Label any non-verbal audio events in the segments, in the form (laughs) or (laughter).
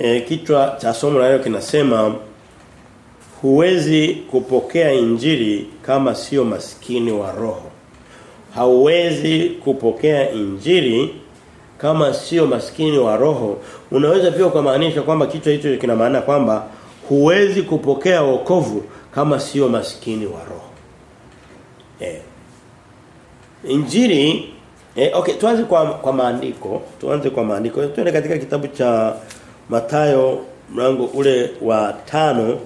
E, kichwa cha somo la leo kinasema huwezi kupokea injili kama sio maskini wa roho. Hauwezi kupokea injili kama sio maskini wa roho. Unaweza pia kumaanisha kwamba kichwa hicho kina maana kwamba huwezi kupokea wokovu kama sio maskini wa roho. Eh. Injili eh, okay tuanze kwa kwa maandiko. Tuanze kwa maandiko. Tuende katika kitabu cha Matayo mlango ule wa tano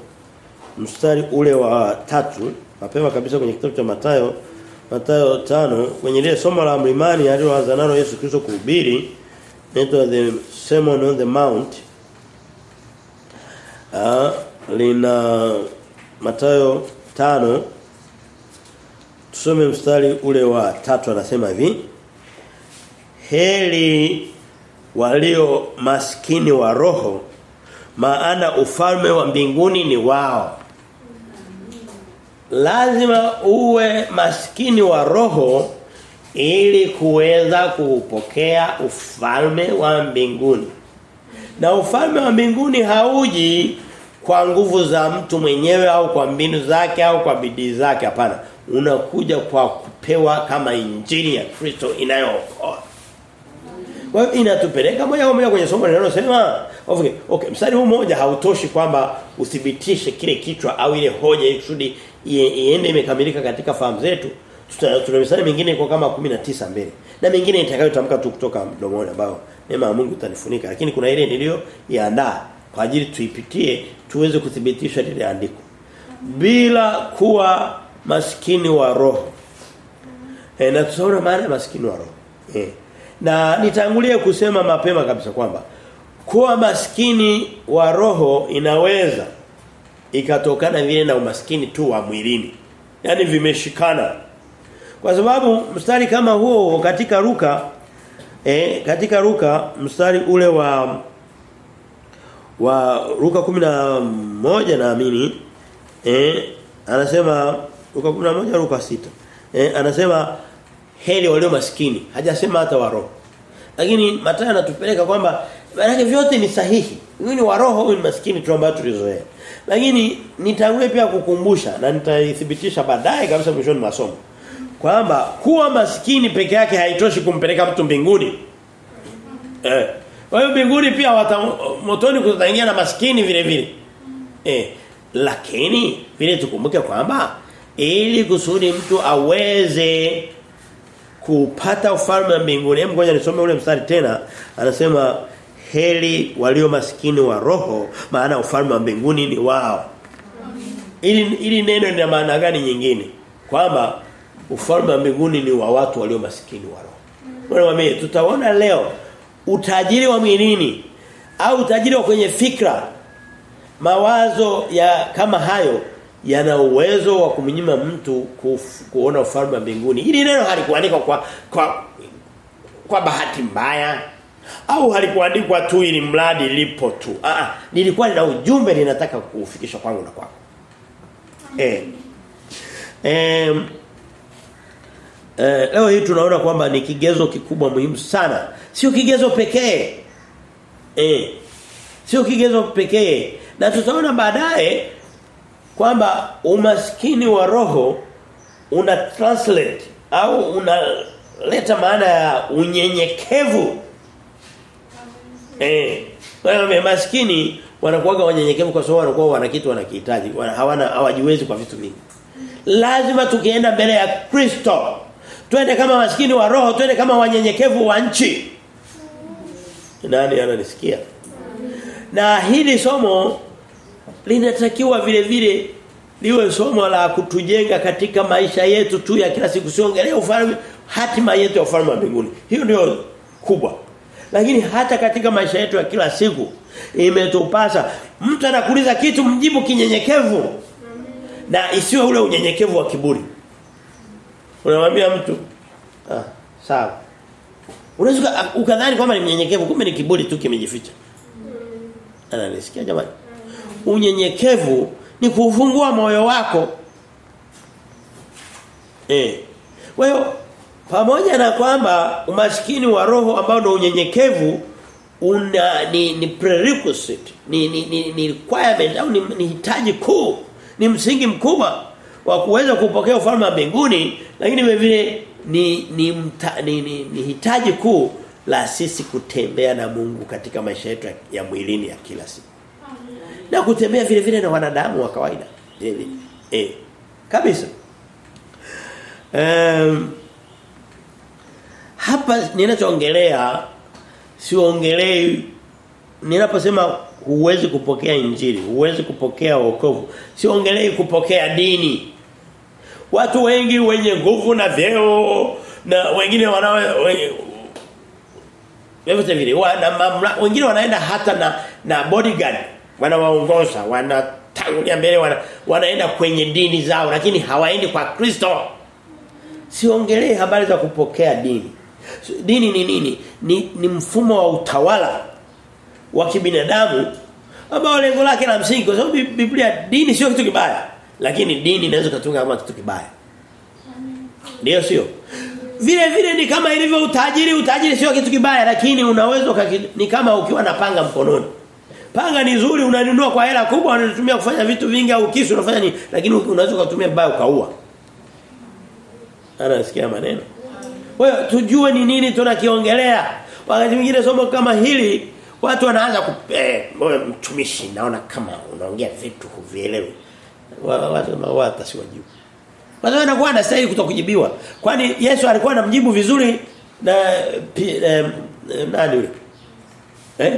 mstari ule wa tatu. Mapema kabisa kwenye kitabu cha Matayo Matayo tano kwenye ile somo la mlimani aliloanza nalo Yesu Kristo kuhubiri inaitwa the Sermon on the Mount. Ah lina Matayo tano tusome mstari ule wa tatu anasema hivi Heri walio maskini wa roho maana ufalme wa mbinguni ni wao. Lazima uwe maskini wa roho ili kuweza kupokea ufalme wa mbinguni. Na ufalme wa mbinguni hauji kwa nguvu za mtu mwenyewe au kwa mbinu zake au kwa bidii zake hapana. Unakuja kwa kupewa kama injili ya Kristo inayookoa kwa hiyo inatupeleka moja kwa moja kwenye somo linalosema okay, okay mstari huu mmoja hautoshi kwamba uthibitishe kile kichwa au ile hoja ikusudi kusudi iende imekamilika katika fahamu zetu. Tuna mistari mingine iko kama 19 mbele. Na mingine itakayotamka tu kutoka mdomoni ambao neema ya Mungu itanifunika. Lakini kuna ile niliyo iandaa kwa ajili tuipitie tuweze kuthibitisha lile andiko. Bila kuwa maskini wa roho. E, na tusaona maana maskini wa roho. Eh. Na nitangulie kusema mapema kabisa kwamba kuwa maskini wa roho inaweza ikatokana vile na umaskini tu wa mwilini. Yaani vimeshikana. Kwa sababu mstari kama huo katika Luka eh katika ruka mstari ule wa wa Luka 11 naamini eh anasema Luka 11 Luka 6 eh anasema heri walio maskini. Hajasema hata wa roho. Lakini Mathayo anatupeleka kwamba maana vyote ni sahihi. Huyu ni wa roho huyu ni maskini tu tulizoea. Lakini nitangulia pia kukumbusha na nitaithibitisha baadaye kabisa mwishoni mwa somo kwamba kuwa maskini peke yake haitoshi kumpeleka mtu mbinguni. Eh. Kwa hiyo mbinguni pia wata, motoni kutaingia na maskini vile vile. Eh. Lakini vile tukumbuke kwamba ili kusudi mtu aweze kupata ufalme wa mbinguni. Hebu ngoja nisome ule mstari tena. Anasema heri walio masikini wa roho maana ufalme wa mbinguni ni wao. Ili ili neno lina maana gani nyingine? Kwamba ufalme wa mbinguni ni wa watu walio masikini wa roho. Bwana mimi tutaona leo utajiri wa mwilini au utajiri wa kwenye fikra mawazo ya kama hayo yana uwezo wa kumnyima mtu kufu, kuona ufalme wa mbinguni. Hili neno halikuandikwa kwa kwa kwa bahati mbaya au halikuandikwa tu ili mradi lipo tu. Ah, nilikuwa nina ujumbe ninataka kufikisha kwangu na kwako. Eh. Eh Eh, leo hii tunaona kwamba ni kigezo kikubwa muhimu sana. Sio kigezo pekee. Eh. Sio kigezo pekee. Na tutaona baadaye kwamba umaskini wa roho una translate au unaleta maana ya unyenyekevu. Eh, kwa maskini wanakuwa wanyenyekevu kwa sababu wanakuwa wana kitu wanakihitaji. Wana, hawana hawajiwezi kwa vitu vingi. Lazima tukienda mbele ya Kristo twende kama maskini wa roho, twende kama wanyenyekevu wa nchi. Nani ananisikia? Na hili somo linatakiwa vile vile liwe somo la kutujenga katika maisha yetu tu ya kila siku siongelee ufalme hatima yetu ya ufalme wa mbinguni. Hiyo ndio kubwa. Lakini hata katika maisha yetu ya kila siku imetupasa mtu anakuuliza kitu mjibu kinyenyekevu. Na isiwe ule unyenyekevu wa kiburi. Unamwambia mtu ah sawa. Unaweza ukadhani kwamba ni mnyenyekevu kumbe ni kiburi tu kimejificha. Ananisikia jamani? Unyenyekevu ni kufungua moyo wako. Eh. Kwa hiyo pamoja na kwamba umaskini wa roho ambao ndio unyenyekevu una ni, ni prerequisite ni ni, ni, ni requirement au ni, ni hitaji kuu ni msingi mkubwa wa kuweza kupokea ufalme wa mbinguni lakini vile vile ni ni, mta, ni ni ni hitaji kuu la sisi kutembea na Mungu katika maisha yetu ya, ya mwilini ya kila siku na kutembea vile vile na wanadamu wa kawaida ili eh kabisa um, hapa ninachoongelea siongelei ninaposema huwezi kupokea injili, huwezi kupokea wokovu. Siongelei kupokea dini. Watu wengi wenye nguvu na vyeo na wengine wanao wenye vile wengine wanaenda hata na na bodyguard wanawaongoza wanatangulia mbele wana, wanaenda kwenye dini zao lakini hawaendi kwa Kristo. Siongelee habari za kupokea dini. Dini ni nini? Ni, ni mfumo wa utawala wa kibinadamu ambao lengo lake la msingi kwa sababu Biblia dini sio kitu kibaya lakini dini inaweza kutunga kama kitu kibaya. Ndio sio? Vile vile ni kama ilivyo utajiri utajiri sio kitu kibaya lakini unaweza ni kama ukiwa na panga mkononi panga ni nzuri unanunua kwa hela kubwa unatumia kufanya vitu vingi au kisu unafanya nini? Lakini unaweza kutumia vibaya ukaua. Anasikia maneno. Kwa hiyo tujue ni nini tunakiongelea. Wakati mwingine somo kama hili watu wanaanza kupe mtumishi naona kama unaongea vitu huvielewi. Watu wa wata si wajibu watu wanakuwa anastahili kutokujibiwa. Kwani Yesu alikuwa anamjibu vizuri na eh, nani yule? Eh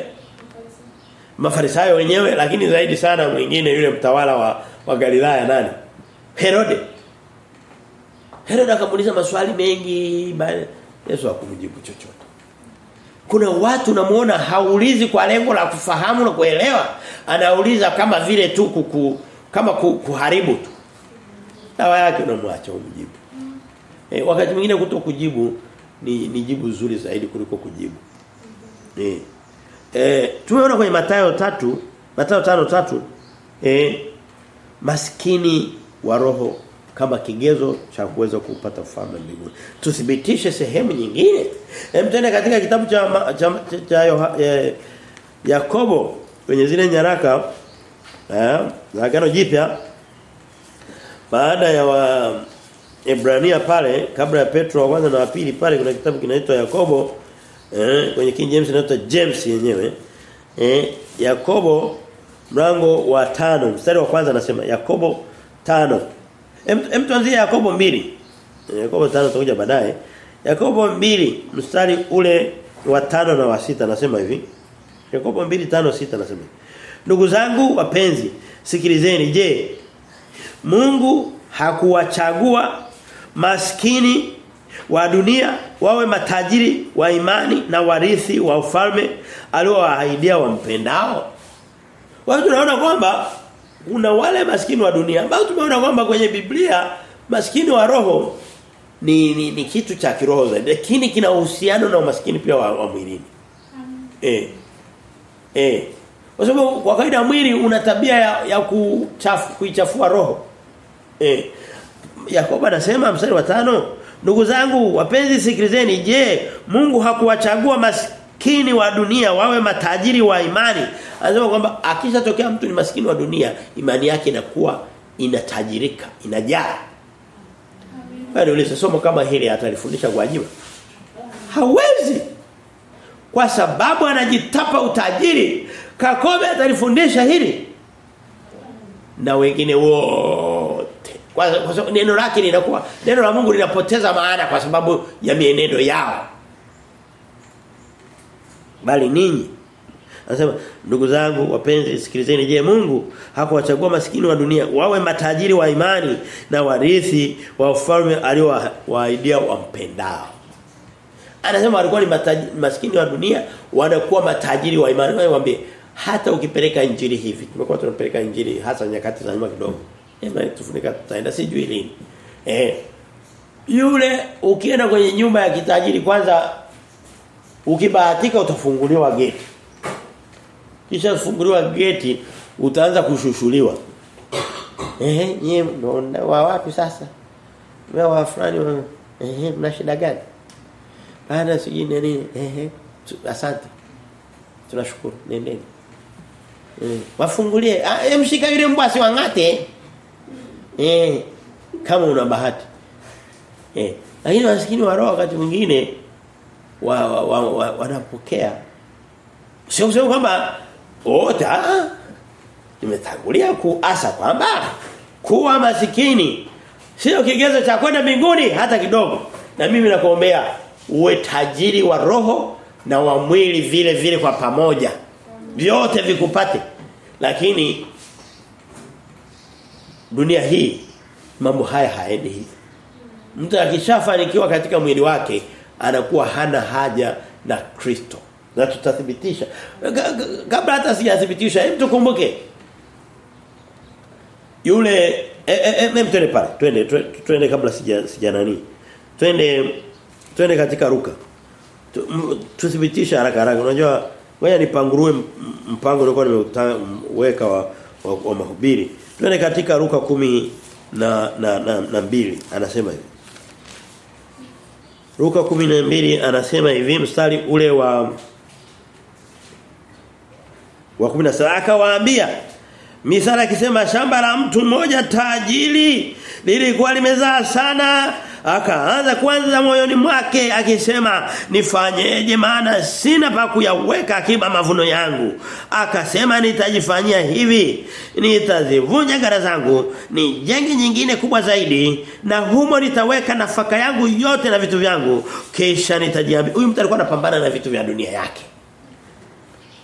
Mafarisayo wenyewe lakini zaidi sana mwingine yule mtawala wa wa Galilaya nani? Herode. Herode akamuuliza maswali mengi Yesu hakumjibu chochote. Kuna watu namuona haulizi kwa lengo la kufahamu na kuelewa anauliza kama vile tu kuku, kama kuharibu tu. Dawa yake unamwacha umjibu e, wakati mwingine kuto kujibu ni, ni jibu zuri zaidi kuliko kujibu. E, e, tumeona kwenye Mathayo tatu Mathayo tano tatu e, maskini wa roho kama kigezo cha kuweza kupata ufalme mbinguni. Tuthibitishe sehemu nyingine. Hem tena katika kitabu cha cha, cha, cha eh, Yakobo kwenye zile nyaraka eh za agano jipya baada ya wa Ebrania pale kabla ya Petro wa kwanza na wa pili pale kuna kitabu kinaitwa Yakobo eh kwenye King James inaitwa James yenyewe eh Yakobo mlango wa tano mstari wa kwanza anasema Yakobo tano Hem tuanzie Yakobo mbili Yakobo tano tutakuja baadaye. Yakobo mbili mstari ule wa tano na wa sita anasema hivi. Yakobo mbili tano sita anasema. Ndugu zangu wapenzi, sikilizeni je, Mungu hakuwachagua maskini wa dunia wawe matajiri wa imani na warithi wa ufalme aliowaahidia wampendao? Wao tunaona kwamba kuna wale maskini wa dunia ambao tumeona kwamba kwenye Biblia maskini wa roho ni, ni, ni kitu cha kiroho zaidi lakini kina uhusiano na umaskini pia wa, wa mwilini. Eh. Eh. Kwa sababu kwa kawaida mwili una tabia ya, ya kuchafu, kuichafua roho. Eh. Yakobo anasema mstari wa tano Ndugu zangu wapenzi sikilizeni je Mungu hakuwachagua maskini wa dunia wawe matajiri wa imani? Anasema kwamba akishatokea mtu ni maskini wa dunia imani yake inakuwa inatajirika inajaa. Bado ulize somo kama hili atalifundisha kwa ajili. hawezi. Kwa sababu anajitapa utajiri Kakobe atalifundisha hili. Na wengine wote kwa, kwa sababu neno lake linakuwa neno la Mungu linapoteza maana kwa sababu ya mienendo yao. Bali ninyi. Anasema ndugu zangu wapenzi sikilizeni. Je Mungu hakuwachagua maskini wa dunia wawe matajiri wa imani na warithi wa ufalme aliowaahidia wampendao? Anasema walikuwa ni matajiri, maskini wa dunia wanakuwa matajiri wa imani. Wewe hata ukipeleka injili hivi tumekuwa tunapeleka injili hasa nyakati za nyuma kidogo Ema tufunika tutaenda sijui lini. Eh. Yule ukienda kwenye nyumba ya kitajiri kwanza ukibahatika utafunguliwa geti. Kisha funguliwa geti utaanza kushushuliwa. Eh, nyie wa wapi sasa? Wewe wa fulani eh mna shida gani? Bana sijui nini eh asante. tunashukuru nendeni eh wafungulie ah, mshika yule mbwa asiwangate eh kama una bahati. Eh lakini maskini wa roho wakati mwingine wa, wa, wa, wa, wanapokea. Sio kusema kwamba wote ah nimetangulia kuasa kwamba kuwa masikini sio kigezo cha kwenda mbinguni hata kidogo. Na mimi nakuombea uwe tajiri wa roho na wa mwili vile vile kwa pamoja. Vyote vikupate. Lakini dunia hii mambo haya haendi hivi. Mtu akishafanikiwa katika mwili wake anakuwa hana haja na Kristo. Na tutathibitisha. Kabla hata sijathibitisha hebu tukumbuke. Yule eh eh twende pale. Twende twende kabla sija sija nani. Twende twende katika ruka tuthibitisha haraka haraka. Unajua ngoja nipangurue mpango uliokuwa nimeweka wa, wa mahubiri twende katika ruka kumi na na, na, na mbili. Anasema hivi. Luka 12 anasema hivi mstari ule wa wa 17 akawaambia Misala akisema shamba la mtu mmoja tajiri lilikuwa limezaa sana akaanza kwanza moyoni mwake akisema nifanyeje? Maana sina pa kuyaweka akiba mavuno yangu. Akasema nitajifanyia hivi. Nitazivunja gara zangu. Nijenge nyingine kubwa zaidi. Na humo nitaweka nafaka yangu yote na vitu vyangu. Kisha nitajiambia huyu mtu alikuwa anapambana na vitu vya dunia yake.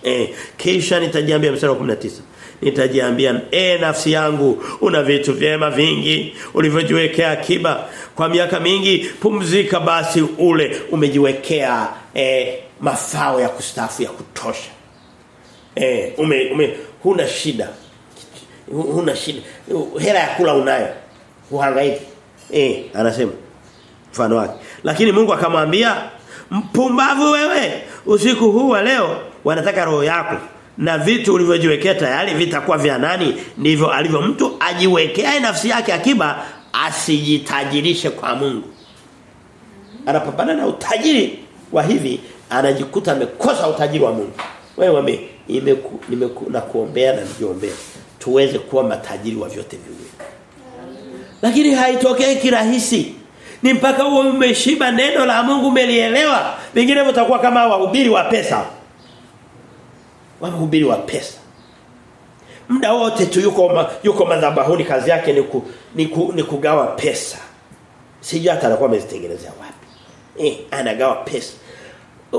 Eh kisha nitajiambia mstari wa 19 nitajiambia e nafsi yangu una vitu vyema vingi ulivyojiwekea akiba. Kwa miaka mingi pumzika basi ule umejiwekea e, mafao ya kustafu ya kutosha. E, ume, ume huna shida. Huna shida. Hela ya kula unayo. Uhangaiki. Eh anasema mfano wake. Lakini Mungu akamwambia mpumbavu wewe usiku huu wa leo wanataka roho yako na vitu ulivyojiwekea tayari vitakuwa vya nani? Ndivyo alivyo mtu ajiwekea nafsi yake akiba asijitajirishe kwa Mungu. Anapambana na utajiri wa hivi anajikuta amekosa utajiri wa Mungu. Wewe wame nimeku na kuombea na nijiombea tuweze kuwa matajiri wa vyote viwili. Lakini haitokei kirahisi. Ni mpaka uwe umeshiba neno la Mungu umelielewa. Vingine utakuwa kama wahubiri wa pesa wahubiri wa pesa. Muda wote tu yuko ma, yuko madhabahuni kazi yake ni, ku, ni, ku, ni kugawa pesa. Sijui hata alikuwa amezitengenezea wapi. Eh anagawa pesa.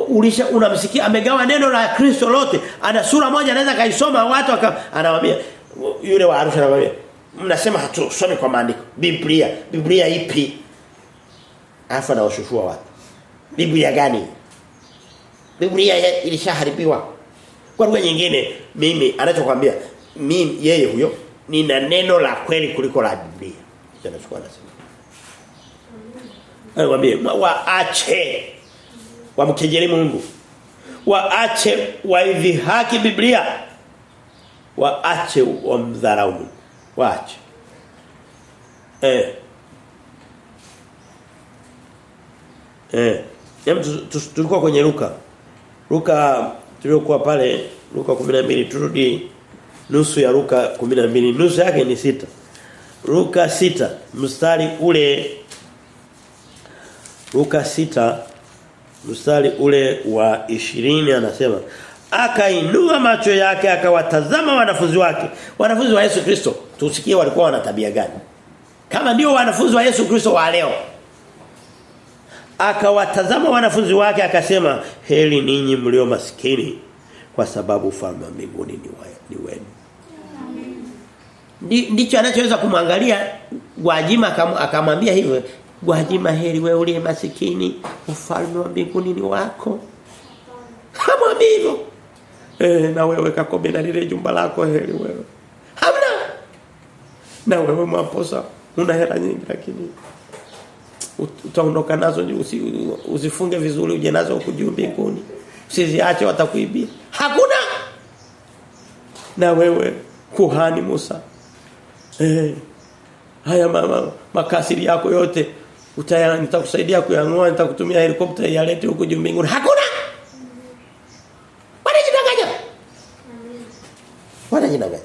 Ulisha unamsikia amegawa neno la Kristo lote ana sura moja anaweza kaisoma watu anawaambia yule wa Arusha anawaambia mnasema hatusome kwa maandiko. Biblia Biblia ipi? Afa na washufua watu. Biblia gani? Biblia ilishaharibiwa kwa lugha nyingine mimi anachokwambia mimi yeye huyo nina neno la kweli kuliko la Biblia. Anachukua anasema. Anakuambia waache wamkejeli Mungu. Waache waidhihaki Biblia. Waache wamdharau Mungu. Waache. Eh. Eh. Tulikuwa kwenye Luka. Luka tuliokuwa pale Luka 12 turudi nusu ya Luka 12 nusu yake ni sita. Luka sita mstari ule Luka sita mstari ule wa ishirini anasema akainua macho yake akawatazama wanafunzi wake. Wanafunzi wa Yesu Kristo tusikie walikuwa wana tabia gani. Kama ndio wanafunzi wa Yesu Kristo wa leo akawatazama wanafunzi wake akasema heli ninyi mlio maskini kwa sababu ufalme wa mbinguni ni, wa, ni wenu. Ndicho anachoweza kumwangalia Gwajima akamwambia hivyo Gwajima heri wewe uliye masikini ufalme wa mbinguni ni wako. Hamwambii hivyo. Eh na wewe kakobe na lile jumba lako heri wewe hamna. Na wewe mwaposa una hela nyingi lakini utaondoka nazo usi, usifunge vizuri uje nazo huko juu mbinguni. Usiziache watakuibia. Hakuna! Na wewe kuhani Musa. Eh haya mama makasiri yako yote utaya nitakusaidia kuyangoa nitakutumia helikopta yalete huko juu mbinguni. Hakuna! Wanajidanganya. Wanajidanganya.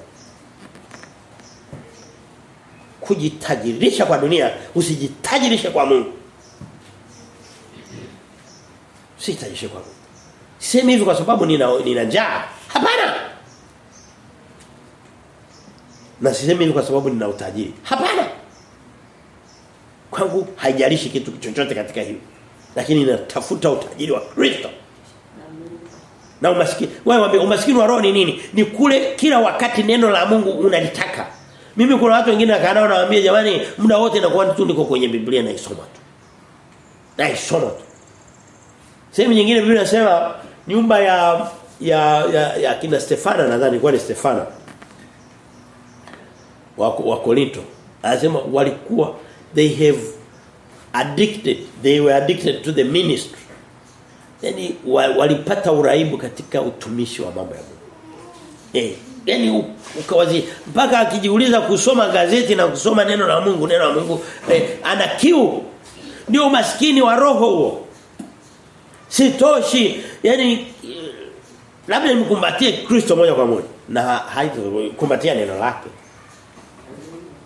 Kujitajirisha kwa dunia, usijitajirishe kwa Mungu. Usijitajirishe kwa Mungu. Sema hivi kwa sababu nina nina njaa. Hapana. Na sisemi hivi kwa sababu nina utajiri. Hapana. Kwangu haijalishi kitu chochote katika hiyo. Lakini natafuta utajiri wa Kristo. Na umaskini. Wewe umaskini wa roho ni nini? Ni kule kila wakati neno la Mungu unalitaka. Mimi kuna watu wengine akanao nawaambia jamani muda wote nakuwa tu niko kwenye Biblia naisoma tu. Naisoma tu. Sehemu nyingine Biblia inasema nyumba ya ya ya, ya kina Stefana nadhani kwa ni Stefana. Wa, wa Korinto anasema walikuwa they have addicted they were addicted to the ministry. Yani walipata uraibu katika utumishi wa mambo ya Mungu. Eh yani ukawazi mpaka akijiuliza kusoma gazeti na kusoma neno la Mungu neno la Mungu eh, ana kiu. Ndio umaskini wa roho huo. Sitoshi. Yani labda nimkumbatie Kristo moja kwa moja. Na haitokumbatia neno lake.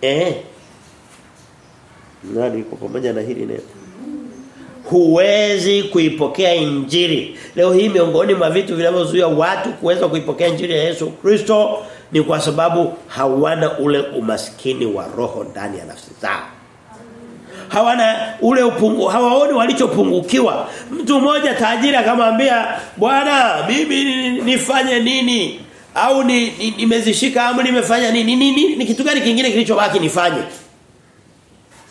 Eh. Nani kwa pamoja na hili neno huwezi kuipokea injili. Leo hii miongoni mwa vitu vinavyozuia watu kuweza kuipokea injili ya Yesu Kristo ni kwa sababu hawana ule umaskini wa roho ndani ya nafsi zao. Hawana ule upungu hawaoni walichopungukiwa. Mtu mmoja tajiri akamwambia bwana mimi nifanye nini? Au ni nimezishika ni, ni nimefanya nini? Ni, ni, ni kitu gani kingine kilichobaki nifanye?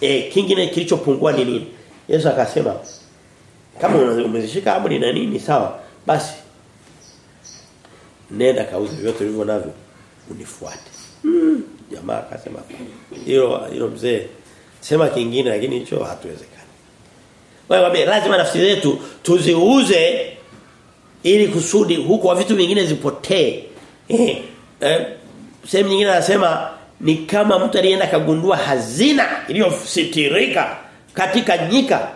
Eh kingine kilichopungua ni nini Yesu akasema kama umezishika amri na nini sawa basi nenda kauze vyote ulivyo navyo unifuate. Mm, jamaa akasema hilo hilo mzee sema kingine lakini hicho hatuwezekani. Wewe lazima nafsi zetu tuziuze ili kusudi huko vitu vingine zipotee. Eh, eh sehemu nyingine anasema ni kama mtu alienda kagundua hazina iliyositirika katika nyika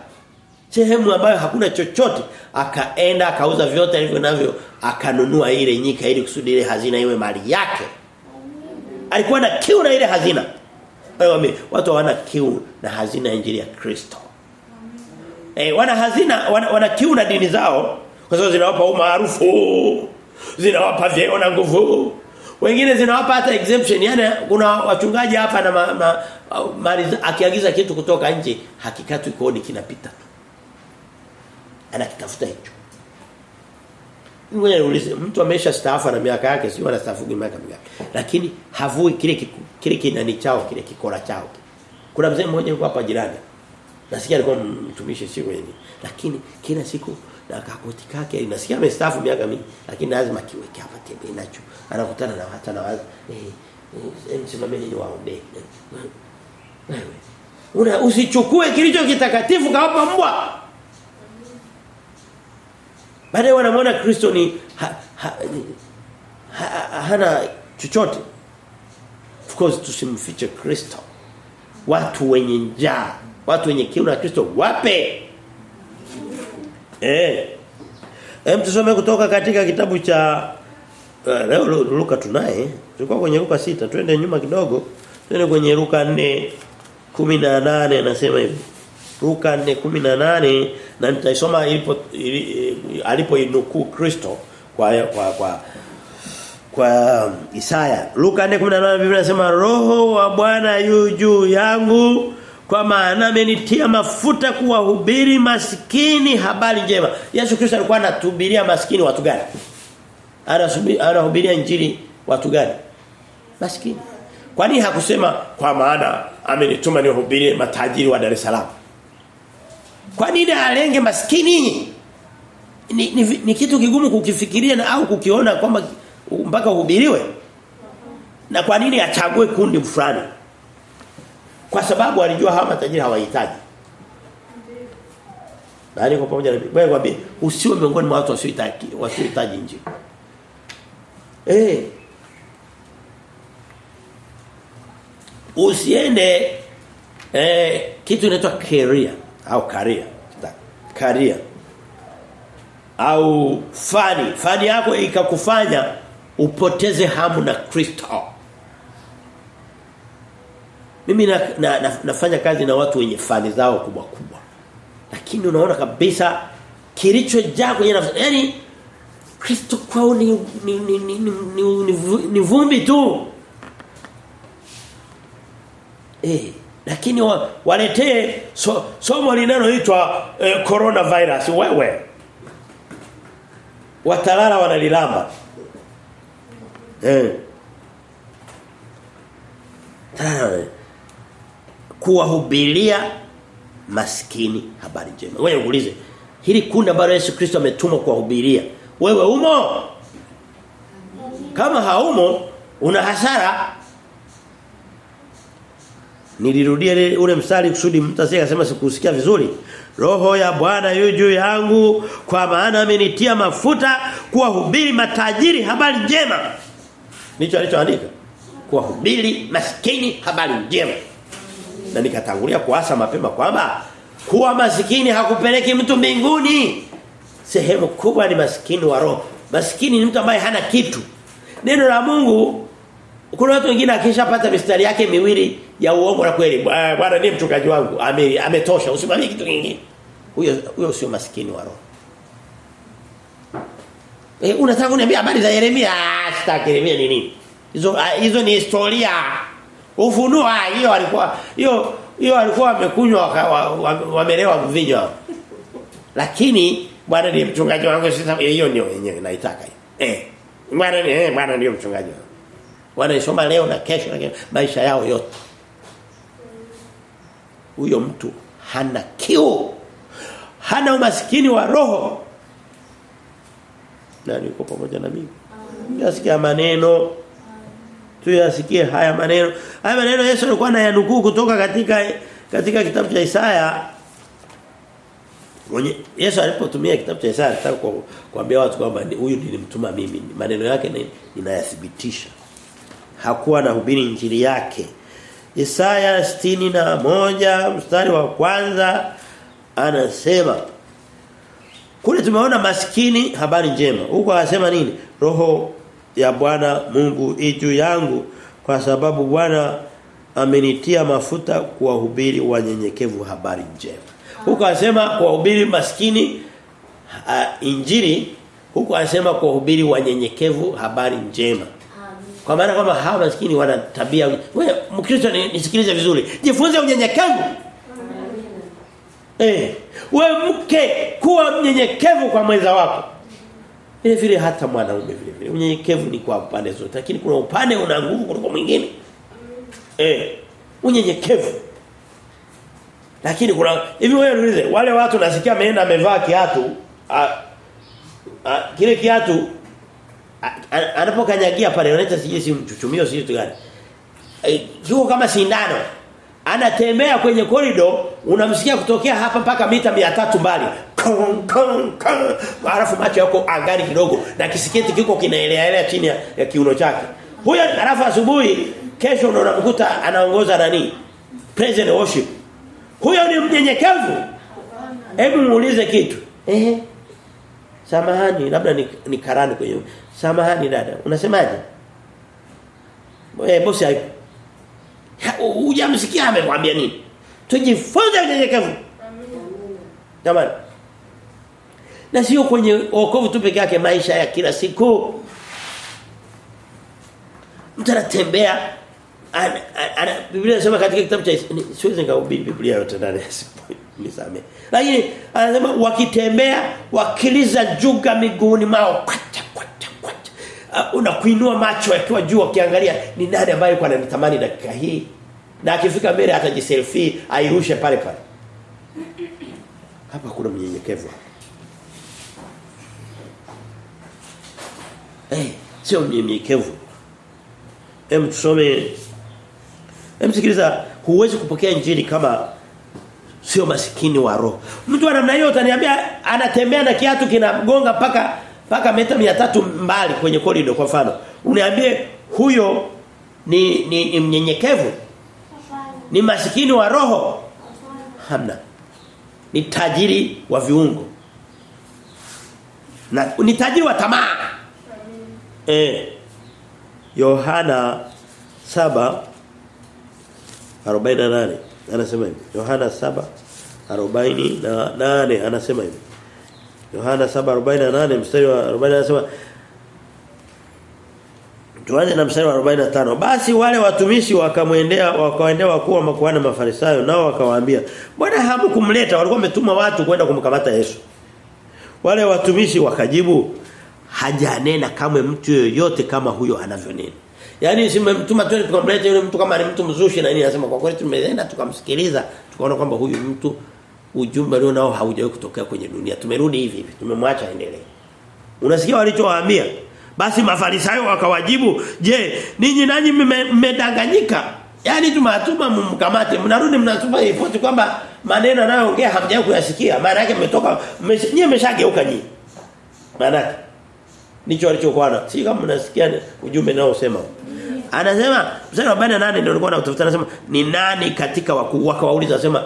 sehemu ambayo hakuna chochote akaenda akauza vyote alivyo navyo akanunua ile nyika ili kusudi ile hazina iwe mali yake. Alikuwa na kiu na ile hazina. Wewe watu hawana kiu na hazina ya injili ya Kristo. Eh wana hazina wana, wana kiu na dini zao kwa sababu zinawapa umaarufu zinawapa vyeo na nguvu wengine zinawapa hata exemption. Yaani kuna wachungaji hapa na ma, ma, mali akiagiza kitu kutoka nje hakikatwi kodi kinapita tu. Anakitafuta hicho. Ngoja niulize mtu amesha staafa na miaka yake sio anastaafu miaka mingapi lakini havui kile kiku, kile kinani chao kile kikora chao. Kuna mzee mmoja yuko hapa jirani. Nasikia alikuwa mtumishi siku yenyewe lakini kila siku na kakoti kake inasikia amestaafu miaka mingi lakini lazima kiweke hapa tembe nacho. Anakutana na hata na wazi eh msimame msimameni ni waombe? Wewe una usichukue kilicho kitakatifu kawapa mbwa. Baadaye wanamwona Kristo ni ha, ha, ha, hana chochote. Of course tusimfiche Kristo. Watu wenye njaa watu wenye kiu na Kristo wape eh. Hem tusome kutoka katika kitabu cha uh, leo Luka tunaye. Tulikuwa kwenye Luka sita. Twende nyuma kidogo. Twende kwenye Luka 4 18 anasema hivi. Luka 4:18 na nitaisoma ilipo alipoinukuu Kristo kwa kwa kwa kwa Isaya. Luka 4:18 Biblia inasema roho wa Bwana yu juu yangu kwa maana amenitia mafuta kuwahubiri maskini habari njema. Yesu Kristo alikuwa anatuhubiria maskini watu gani? Anahubiria injili watu gani? Maskini. Kwa nini hakusema kwa maana amenituma niwahubirie matajiri wa Dar es Salaam? Kwa nini alenge maskini? Ni, ni, ni kitu kigumu kukifikiria na au kukiona kwamba mpaka uhubiriwe. Na kwa nini achague kundi fulani? Kwa sababu alijua hawa matajiri hawahitaji. Bali kwa pamoja na? Wewe kwambie usiwe miongoni mwa watu wasiohitaji wasiohitaji nje. Eh. Usiende eh kitu inaitwa career au career. Career. Au fani, fani yako ikakufanya upoteze hamu na Kristo. Mimi na, na, na, nafanya kazi na watu wenye fani zao kubwa kubwa. Lakini unaona kabisa kilichojaa kwenye nafsi yani Kristo kwao ni ni ni ni, ni, ni, ni, vumbi tu. Eh, lakini wa, waletee so, somo linaloitwa eh, coronavirus wewe. Watalala wanalilamba. Eh. Talala kuwahubiria maskini habari njema. Wewe uulize, hili kundi ambalo Yesu Kristo ametumwa kuwahubiria, wewe umo? Kama haumo, una hasara. Nilirudia ule mstari kusudi mtu akasema sikusikia vizuri. Roho ya Bwana yu juu yangu kwa maana amenitia mafuta kuwahubiri matajiri habari njema. Nicho alichoandika. Kuwahubiri maskini habari njema na nikatangulia kuasa mapema kwamba kuwa masikini hakupeleki mtu mbinguni. Sehemu kubwa ni masikini wa roho. Masikini ni mtu ambaye hana kitu. Neno la Mungu kuna watu wengine akishapata mistari yake miwili ya uongo na kweli bwana ni mchungaji wangu ame ametosha usimamie kitu kingine. Huyo huyo sio masikini wa roho. Eh unataka kuniambia habari za Yeremia? Ah sitaki Yeremia ni nini? Hizo hizo ni historia. Ufunuo hiyo alikuwa hiyo hiyo alikuwa amekunywa wamelewa mvinyo. Lakini bwana ndiye mchungaji wangu sasa hiyo ndio yenyewe naitaka. Eh. Bwana ni eh bwana ndio mchungaji wangu. Wanaisoma leo na kesho na maisha yao yote. Huyo mtu hana kiu. Hana umaskini wa roho. Na niko pamoja na mimi. Nasikia maneno tuyasikie haya maneno. Haya maneno Yesu alikuwa anayanukuu kutoka katika katika kitabu cha Isaya. Mwenye Yesu alipotumia kitabu cha Isaya alitaka kuambia watu kwamba huyu nilimtuma mimi. Maneno yake ninayathibitisha. Hakuwa anahubiri injili yake. Isaya sitini na moja mstari wa kwanza anasema kule tumeona maskini habari njema. Huko anasema nini? Roho ya Bwana Mungu iju yangu kwa sababu Bwana amenitia mafuta kuwahubiri wanyenyekevu habari njema. Huko anasema kuwahubiri maskini uh, injili huko anasema kuwahubiri wanyenyekevu habari njema. Kwa maana kama hawa maskini wana tabia wewe Mkristo nisikilize vizuri. Jifunze unyenyekevu. Eh, wewe mke kuwa mnyenyekevu kwa mwenza wako. Vile vile hata mwanaume vile vile. Unyenyekevu ni kwa upande zote, lakini kuna upande una nguvu kuliko mwingine. Eh, unyenyekevu. Lakini kuna hivi wewe niulize, wale watu nasikia ameenda amevaa kiatu, a, a, kile kiatu anapokanyagia pale unaita sije si mchuchumio si tu gani. e, kama sindano. Anatembea kwenye korido unamsikia kutokea hapa mpaka mita 300 mbali. Alafu macho yako angani kidogo na kisiketi kiko kinaelea elea chini ya, kiuno chake. Huyo alafu asubuhi kesho unamkuta anaongoza nani? President worship. Huyo ni mnyenyekevu. Hebu muulize kitu. Eh. Samahani labda ni, ni karani kwenye. Samahani dada. Unasemaje? Eh bosi. Hujamsikia amekwambia nini? Tujifunze unyenyekevu. Jamani. Na sio kwenye wokovu tu peke yake maisha ya kila siku. Mtu anatembea ana, Biblia inasema katika kitabu cha siwezi ngahubiri Biblia yote ndani ya nisamee. Lakini anasema wakitembea wakiliza juga miguuni mao kwata. Uh, unakuinua macho akiwa juu ukiangalia ni nani ambaye yuko ananitamani dakika hii. Na akifika mbele atajiselfie airushe pale pale. Hapa kuna mnyenyekevu. Eh, hey, sio mnyenyekevu. Hem tusome Hem sikiliza huwezi kupokea injili kama sio masikini wa roho. Mtu wa namna hiyo utaniambia anatembea na kiatu kinagonga paka paka mita 300 mbali kwenye korido kwa mfano. Uniambie huyo ni ni, ni mnyenyekevu? Ni masikini wa roho? Hamna. Ni tajiri wa viungo. Na ni tajiri wa tamaa. Eh, Yohana 7 48 anasema hivi. Yohana 7 48 anasema hivi. Yohana 7:48 mstari wa 40 anasema Tuanze na mstari wa 45. Basi wale watumishi wakamwendea wakaendea wakuu wa makuhani mafarisayo nao wakawaambia, habu kumleta Walikuwa wametuma watu kwenda kumkamata Yesu." Wale watumishi wakajibu, "Hajanena kamwe mtu yoyote kama huyo anavyonena." Yaani simemtuma tu tukamleta yule mtu kama ni mtu mzushi na nini anasema kwa kweli tumeenda tukamsikiliza tukaona kwamba huyu mtu ujumbe leo nao haujawahi kutokea kwenye dunia. Tumerudi hivi hivi. Tumemwacha aendelee. Unasikia walichowaambia? Basi mafarisayo wakawajibu, "Je, ninyi nanyi mmedanganyika? Yaani tumatuma mkamate, mnarudi mnatupa ripoti kwamba maneno anayoongea hamjawahi kuyasikia. Maana yake mmetoka nyinyi mmeshageuka nyinyi." Maana yake ndicho alichokuwa na. Si kama mnasikia ujumbe nao usema. Anasema mstari wa 48 ndio nilikuwa anatafuta anasema ni nani katika wakuu wakawauliza anasema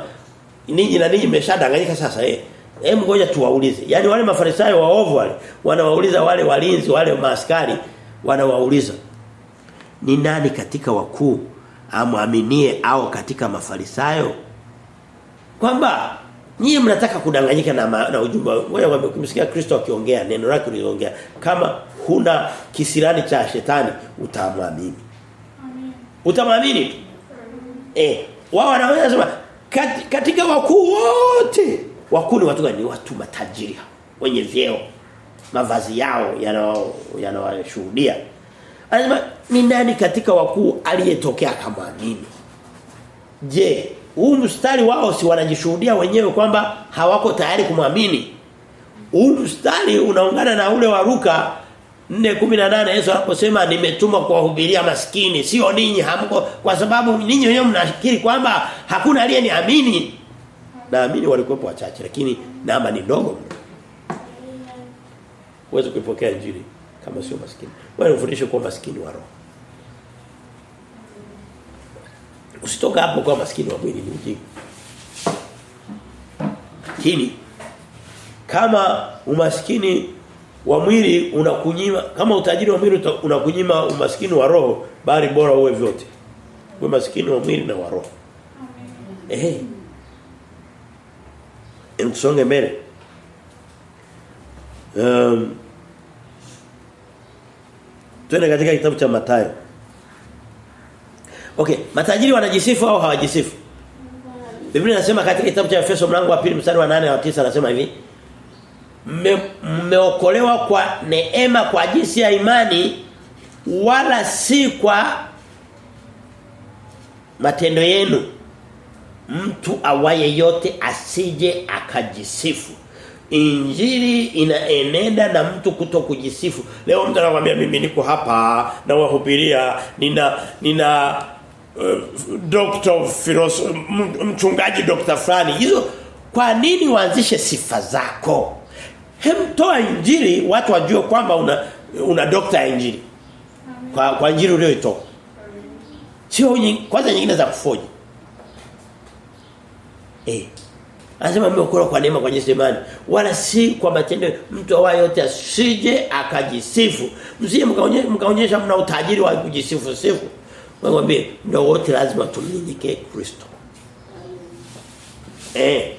ninyi na ninyi mmeshadanganyika sasa eh Hem ngoja tuwaulize. Yaani wale mafarisayo waovu wale wanawauliza wale walinzi wale maaskari wanawauliza. Ni nani katika wakuu amwaminie au katika mafarisayo? Kwamba nyinyi mnataka kudanganyika na, ma, na ujumbe. Wewe ukimsikia Kristo akiongea neno lake liongea. Kama huna kisirani cha shetani utamwamini. Utamwamini? Eh, wao wanaweza kusema kat, katika wakuu wote. Wakuu ni watu gani? Watu matajiri wenye vyeo. Mavazi yao yanawashuhudia. Anasema ni nani katika wakuu aliyetokea kama akamwamini? Je huu mstari wao si wanajishuhudia wenyewe kwamba hawako tayari kumwamini? Huu mstari unaungana na ule wa Luka 4:18 Yesu anaposema nimetumwa kuwahubiria maskini. Sio ninyi hamko. Kwa sababu ninyi wenyewe mnafikiri kwamba hakuna aliyeniamini. Naamini walikuwepo wachache lakini namba ni ndogo. Uweze kuipokea injili kama sio maskini. Wewe ufundishe kuwa maskini wa roho. Usitoka hapo kwa maskini wa mwili ni ujinga lakini kama umaskini wa mwili unakunyima kama utajiri wa mwili unakunyima umaskini wa roho bali bora uwe vyote uwe maskini wa mwili na wa roho eh ensonge mbele. Um, Twende katika kitabu cha Mathayo. Okay, matajiri wanajisifu au hawajisifu? Biblia inasema katika kitabu cha Efeso mlango wa 2 mstari wa 8 na 9 anasema hivi. Mmeokolewa kwa neema kwa jinsi ya imani wala si kwa matendo yenu mtu awaye yote asije akajisifu. Injili inaenenda na mtu kuto kujisifu. Leo mtu anakuambia mimi niko hapa na wahubiria nina nina uh, doctor philosophy mchungaji doctor fulani. Hizo kwa nini uanzishe sifa zako? Hem toa injili watu wajue kwamba una una doctor ya injili. Kwa kwa injili uliyoitoa. Sio kwanza nyingine za kufoji. Eh. Anasema mmeokolewa kwa neema kwa jinsi imani wala si kwa matendo mtu awaye yote asije akajisifu. Msije mkaonyesha mkaonyesha mna utajiri wa kujisifu sifu. Mwambie ndio wote lazima tumnyenyekee Kristo. Eh.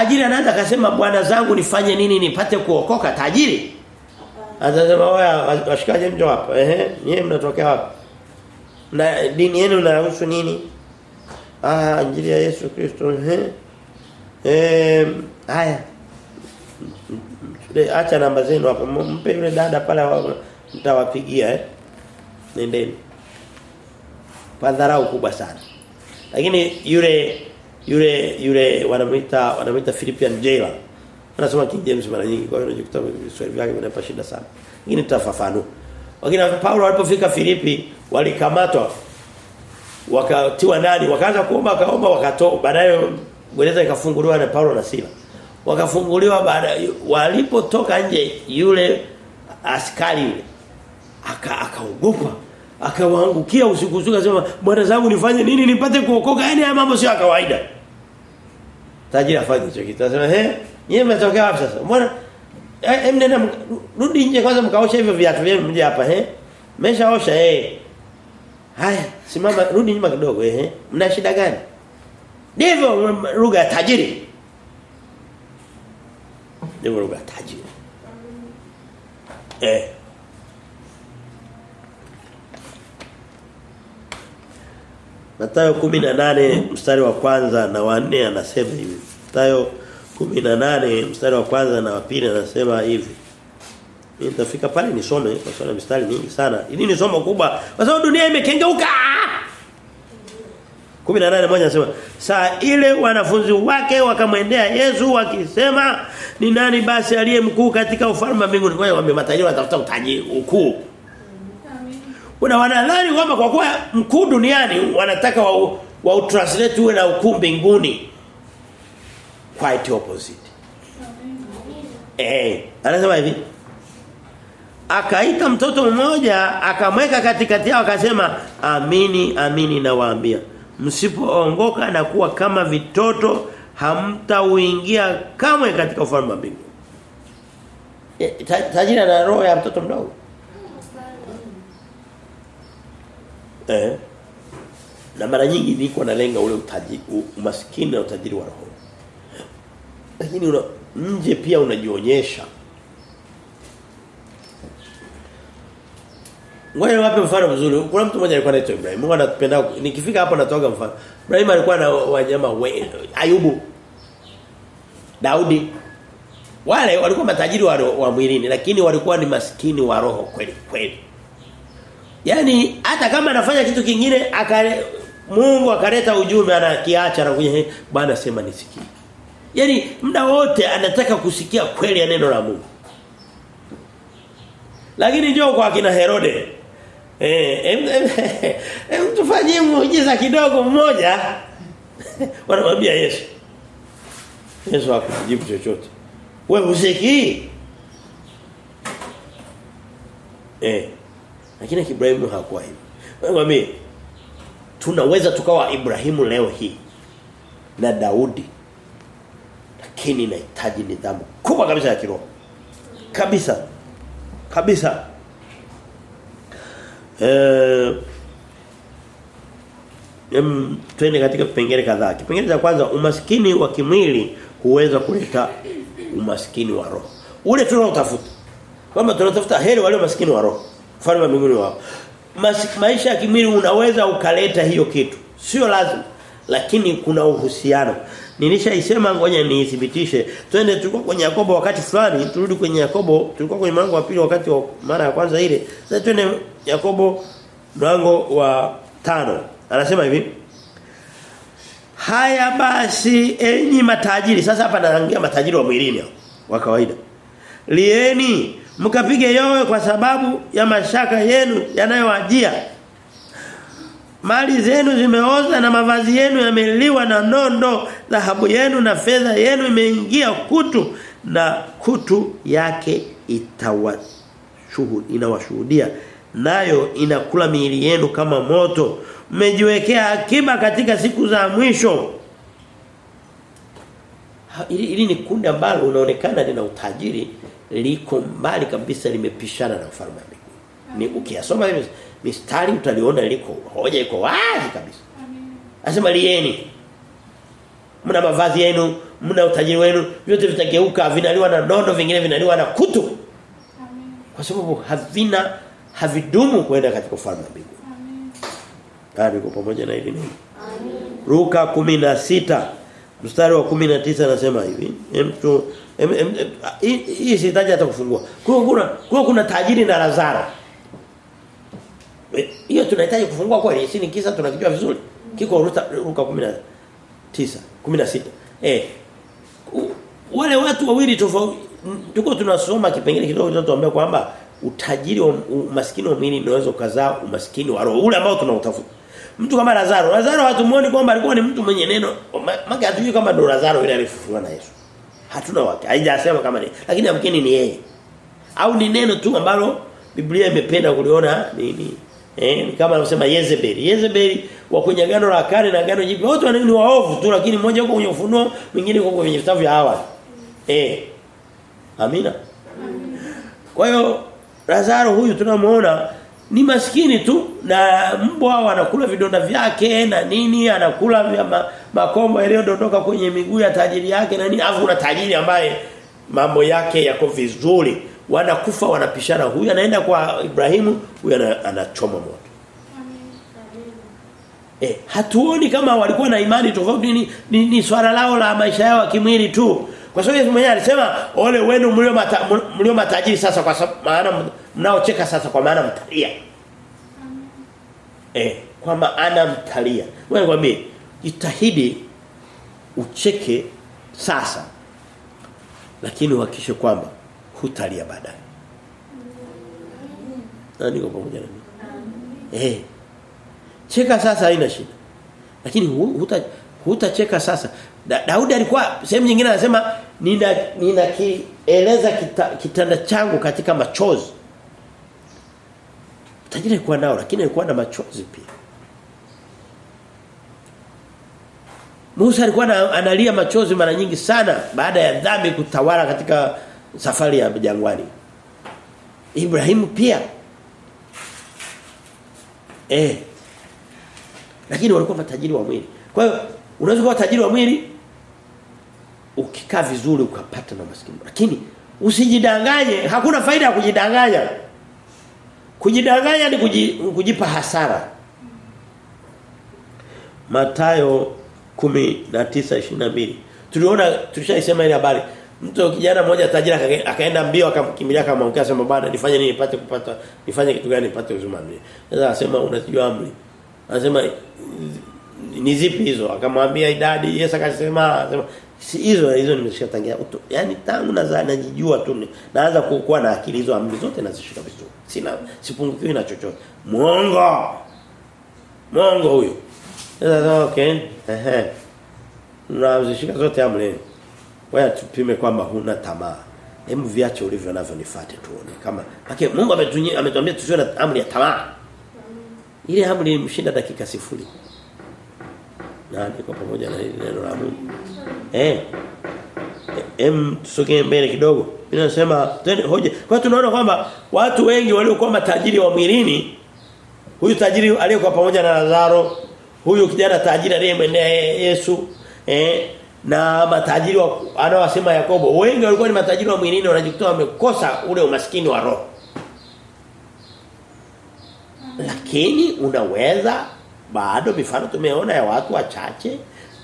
Tajiri anaanza akasema bwana zangu nifanye nini nipate kuokoka tajiri? Anasema wewe washikaje mjo hapa? Ehe, nyie mnatokea wapi? na dini yenu inahusu nini? Ah, injili ya Yesu Kristo. Ehe. Eh, haya. Acha namba zenu hapo. Mpe yule dada pale mtawapigia eh. Nendeni. Kwa dharau kubwa sana. Lakini yule yule yule wanamuita wanamuita Philippian jailer. Anasoma King James mara nyingi kwa hiyo unajikuta Kiswahili yake vinapa shida sana. Lakini tutafafanua. Wakina Paulo walipofika Filipi walikamatwa wakatiwa ndani wakaanza kuomba kaomba wakatoa baadaye gereza ikafunguliwa na Paulo na Sila wakafunguliwa baada walipotoka nje yule askari yule akaogopa aka akawaangukia usiku usiku akasema bwana zangu nifanye nini nipate kuokoka yani haya mambo sio ya kawaida tajiri afanye hicho kitu anasema eh, yeye umetokea wapi sasa mbona hem nenda rudi nje kwanza mkaosha hivyo viatu vyenu mje hapa eh. Meshaosha eh. Haya, simama rudi nyuma kidogo eh. Mna shida gani? Ndivyo lugha ya tajiri. Ndivyo lugha ya tajiri. Eh. Mathayo 18 mstari wa kwanza na wa nne anasema hivi. Mathayo 18 mstari wa kwanza na wa pili anasema hivi. Nitafika pale nisome kwa sababu mstari mingi sana. Hili ni somo kubwa kwa sababu dunia imekengeuka. 18 moja anasema saa ile wanafunzi wake wakamwendea Yesu wakisema ni nani basi aliye mkuu katika ufalme wa mbinguni. Kwa hiyo wamematajiri watafuta utajiri ukuu. Kuna wanadhani kwamba kwa kuwa mkuu duniani wanataka wa, wa utranslate uwe na ukuu mbinguni. Quite opposite. Eh, anasema hivi. Akaita mtoto mmoja akamweka katikati yao akasema amini amini nawaambia msipoongoka na kuwa kama vitoto hamtauingia kamwe katika ufalme wa mbinguni. Eh, tajiri ana roho ya mtoto mdogo. Eh. Na mara nyingi niko nalenga ule utajiri umaskini na utajiri wa roho. Lakini una, nje pia unajionyesha. Ngoja wape mfano mzuri. Kuna mtu mmoja alikuwa anaitwa Ibrahim. Mungu anapenda nikifika hapa natoka mfano. Ibrahim alikuwa na wanyama we, Ayubu. Daudi. Wale walikuwa matajiri wa, wa mwilini lakini walikuwa ni maskini wa roho kweli kweli. Yaani hata kama anafanya kitu kingine akare, Mungu akaleta ujumbe anakiacha na kunye bwana sema nisikie. Yaani muda wote anataka kusikia kweli ya neno la Mungu. Lakini njoo kwa kina Herode. Eh, em, em, (laughs) em tufanyie muujiza kidogo mmoja. (laughs) Wanamwambia Yesu. Yesu hakujibu chochote. Wewe usikii? Eh. Lakini Ibrahimu hakuwa hivyo. Ngwambie tunaweza tukawa Ibrahimu leo hii na Daudi lakini nahitaji nidhamu kubwa kabisa ya kiroho. Kabisa. Kabisa. Eh Em twende katika vipengele kadhaa. Kipengele cha kwanza umaskini wa kimwili huweza kuleta umaskini wa roho. Ule tunaotafuta. Kwamba tunatafuta heri wale maskini wa roho. Ufalme wa mbinguni wao. Maisha ya kimwili unaweza ukaleta hiyo kitu. Sio lazima. Lakini kuna uhusiano. Nilishaisema ngoja niithibitishe. Twende tulikuwa kwenye Yakobo wakati fulani, turudi kwenye Yakobo, tulikuwa kwenye mlango wa pili wakati wa mara ya kwanza ile. Sasa twende Yakobo mlango wa tano Anasema hivi. Haya basi enyi matajiri. Sasa hapa naangalia matajiri wa mwilini wa kawaida. Lieni mkapige yowe kwa sababu ya mashaka yenu yanayowajia. Mali zenu zimeoza na mavazi yenu yameliwa na nondo, dhahabu yenu na fedha yenu imeingia kutu na kutu yake itawashuhudia inawashuhudia nayo inakula miili yenu kama moto. Mmejiwekea akiba katika siku za mwisho. Ili, ili ni kundi ambalo unaonekana lina utajiri liko mbali kabisa limepishana na ufalme wa mbinguni. Ni ukiyasoma hivi mistari utaliona liko hoja iko wazi kabisa. Anasema lieni. Mna mavazi yenu, mna utajiri wenu, vyote vitageuka vinaliwa na nondo, vingine vinaliwa na kutu. Kwa sababu havina havidumu kwenda katika ufalme wa mbinguni. Amen. Niko pamoja na hili nini? Amen. Luka 16 mstari wa 19 anasema hivi. Mtu hii sihitaji hata kufungua. Kwa kuna kwa kuna tajiri na Lazaro. Hiyo tunahitaji kufungua kweli, si ni kisa tunakijua vizuri. Kiko Luka Luka 19 16. Eh. Wale watu wawili tofauti tuko tunasoma kipengele kidogo kinatuambia kwamba utajiri wa umaskini wa mwili unaweza kuzaa umaskini wa roho ule ambao tunautafuta. Mtu kama Lazaro, Lazaro hatumuoni kwamba alikuwa ni mtu mwenye neno. maana hatujui kama ndo Lazaro yule alifufuliwa na Yesu. Hatuna wake. Haijasema kama ni. Lakini amkeni ni yeye. Au ni neno tu ambalo Biblia imependa kuliona ni ni eh ni kama anasema Yezebeli. Yezebeli wa kwenye agano la kale na agano jipya wote ni waovu tu lakini mmoja yuko kwenye ufunuo, mwingine yuko kwenye vitabu vya awali. Eh. Amina. Kwa hiyo Lazaro huyu tunamuona ni maskini tu na mbwa wanakula vidonda vyake na nini anakula vya ma, makombo yaliyodondoka kwenye miguu ya tajiri yake na nini. Afu na tajiri ambaye mambo yake yako vizuri wanakufa wanapishana. Huyu anaenda kwa Ibrahimu huyu anachoma moto. Eh, hatuoni kama walikuwa na imani tofauti ni, ni, ni swala lao la maisha yao kimwili tu. Kwa sababu Yesu mwenyewe alisema ole wenu mlio mata, mlio matajiri sasa kwa sababu maana mnaocheka sasa kwa maana mtalia. Eh, kwa maana mtalia. Wewe nikwambie jitahidi ucheke sasa. Lakini uhakikishe kwamba hutalia baadaye. Na niko pamoja na mimi. Eh. Cheka sasa haina shida. Lakini huta hutacheka sasa. Da, Daudi alikuwa sehemu nyingine anasema nina nina kieleza kita, kitanda changu katika machozi. Tajiri alikuwa nao lakini alikuwa na machozi pia. Musa alikuwa na, analia machozi mara nyingi sana baada ya dhambi kutawala katika safari ya jangwani. Ibrahimu pia. Eh. Lakini walikuwa matajiri wa mwili. Kwa hiyo unaweza kuwa tajiri wa mwili ukikaa vizuri ukapata na maskini. Lakini usijidanganye, hakuna faida ya kujidanganya. Kujidanganya ni kujipa hasara. Matayo 19:22. Tuliona tulishaisema ile habari. Mtu kijana mmoja tajiri akaenda mbio akamkimbilia kama mke asema bwana nifanye nini nipate kupata nifanye kitu gani nipate uzima mimi. Sasa anasema unajua amri. Anasema ni zipi hizo? Akamwambia idadi. Yesu akasema si hizo hizo nimeshatangia. yani tangu na najijua tu naanza kuwa na akili hizo amri zote nazishika vizuri. Sina sipungukiwi na chochote. Mwongo. Mwongo huyo. Sasa okay. Ehe. Unazishika zote amri. Wewe tupime kwamba huna tamaa. Hebu viache ulivyo navyo nifuate tuone kama. Okay, Mungu ametuambia tusiwe na amri ya tamaa. Ile amri ilimshinda dakika sifuri. Na kwa pamoja na neno la Mungu. Eh. Em tusogee mbele kidogo. Mimi nasema tena hoja. Kwa tunaona kwamba watu wengi waliokuwa matajiri wa mwilini huyu tajiri aliyekuwa pamoja na Lazaro, huyu kijana tajiri aliyemwendea Yesu, eh na matajiri wa anawasema Yakobo, wengi walikuwa ni matajiri wa mwilini wanajikuta wamekosa ule umaskini wa roho. Lakini unaweza bado mifano tumeona ya watu wachache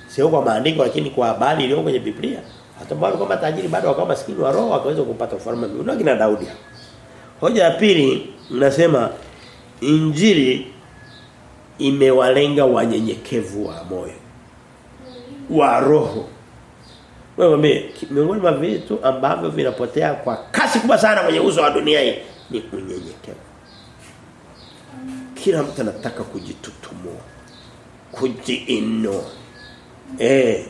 sio kwa maandiko lakini kwa habari iliyo kwenye Biblia. Hata bado kama tajiri bado wakawa maskini wa roho wakaweza kupata ufalme mbinguni kina Daudi. Hoja ya pili nasema injili imewalenga wanyenyekevu wa moyo wa roho. Wewe miongoni mwa vitu ambavyo vinapotea kwa kasi kubwa sana kwenye uso wa dunia hii ni unyenyekevu. Kila mtu anataka kujitutumua. Kujiinua. Eh.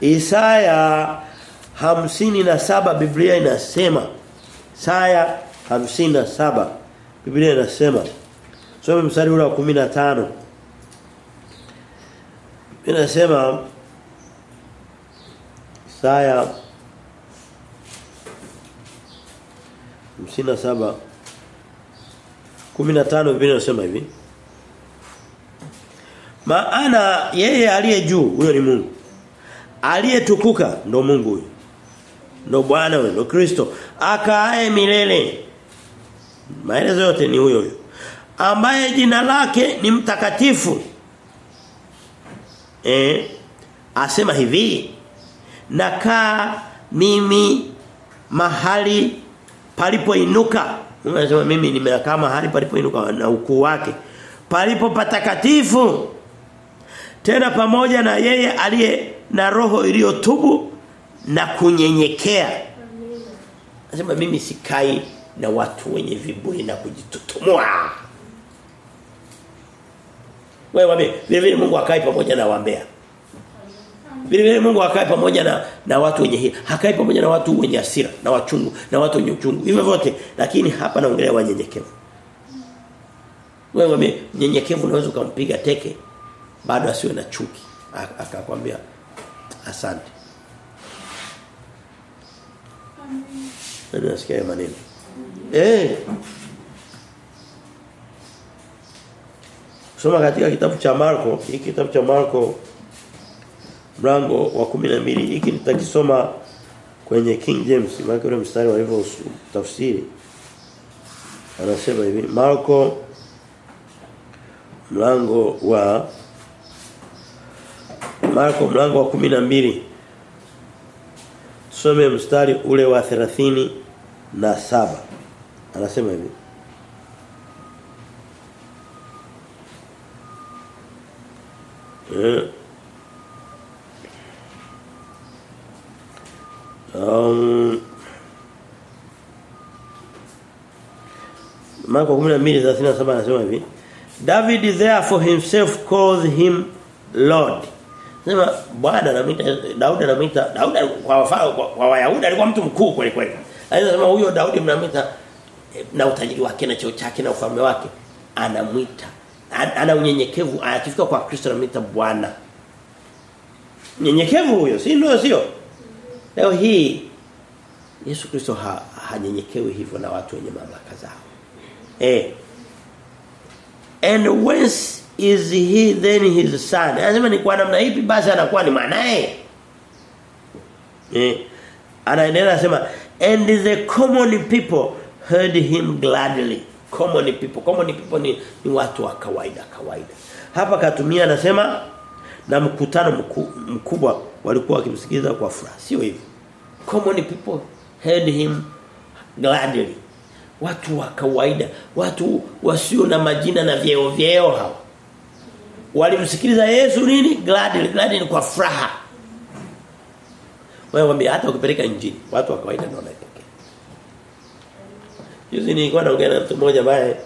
Isaya hamsini na saba Biblia inasema Isaya hamsini na saba Biblia inasema Some mstari ule wa 15 Inasema Isaya 57 15 Biblia inasema hivi Maana yeye aliye juu huyo ni Mungu. Aliyetukuka ndo Mungu huyo. Ndo Bwana huyo, ndo Kristo. Akaae milele. Maelezo yote ni huyo huyo. Ambaye jina lake ni mtakatifu. Eh asema hivi nakaa mimi mahali palipoinuka unasema mimi nimekaa mahali palipoinuka na ukuu wake. Palipo patakatifu tena pamoja na yeye aliye na roho iliyotubu na kunyenyekea. Anasema mimi sikai na watu wenye viburi na kujitutumua. Wewe wame vile Mungu akai pamoja na wambea vile Mungu akae pamoja na na watu wenye hila. hakai pamoja na watu wenye hasira na wachungu na watu wenye uchungu hivyo vyote lakini hapa naongelea wanyenyekevu wewe mnyenyekevu unaweza ukampiga teke bado asiwe na chuki akakwambia asante Nani nasikia maneno? Eh. Soma katika kitabu cha Marko, hiki kitabu cha Marko mlango wa 12 hiki nitakisoma kwenye King James maana ule mstari walivyo tafsiri. Anasema hivi Marko mlango wa Marko mlango wa 12 Some mstari ule wa 30 na saba. Anasema hivi Eh Um, Marko 12:37 anasema hivi David therefore himself calls him Lord. Sema Bwana anamuita Daudi anamuita Daudi kwa wafao kwa Wayahudi alikuwa mtu mkuu kweli kweli. Anasema huyo Daudi mnamuita na utajiri wake na cheo chake na ufalme wake anamuita ana unyenyekevu akifika kwa Kristo anamuita Bwana. Nyenyekevu huyo si ndio sio? Leo hii Yesu Kristo ha, hanyenyekewi hivyo na watu wenye mamlaka zao. Eh. And whence is he then his son? Anasema ni kwa namna ipi basi anakuwa ni mwanae? Eh. Anaendelea anasema and the common people heard him gladly. Common people, common people ni, ni watu wa kawaida kawaida. Hapa katumia anasema na mkutano mku, mkubwa walikuwa wakimsikiliza kwa furaha. Sio hivyo. Common people heard him gladly. Watu wa kawaida, watu wasio na majina na vyeo vyeo hao. Walimsikiliza Yesu nini? Gladly, gladly ni kwa furaha. Wewe mwambie hata ukipeleka injili, watu wa kawaida ndio wanaipokea. Juzi nilikuwa naongea na mtu mmoja ambaye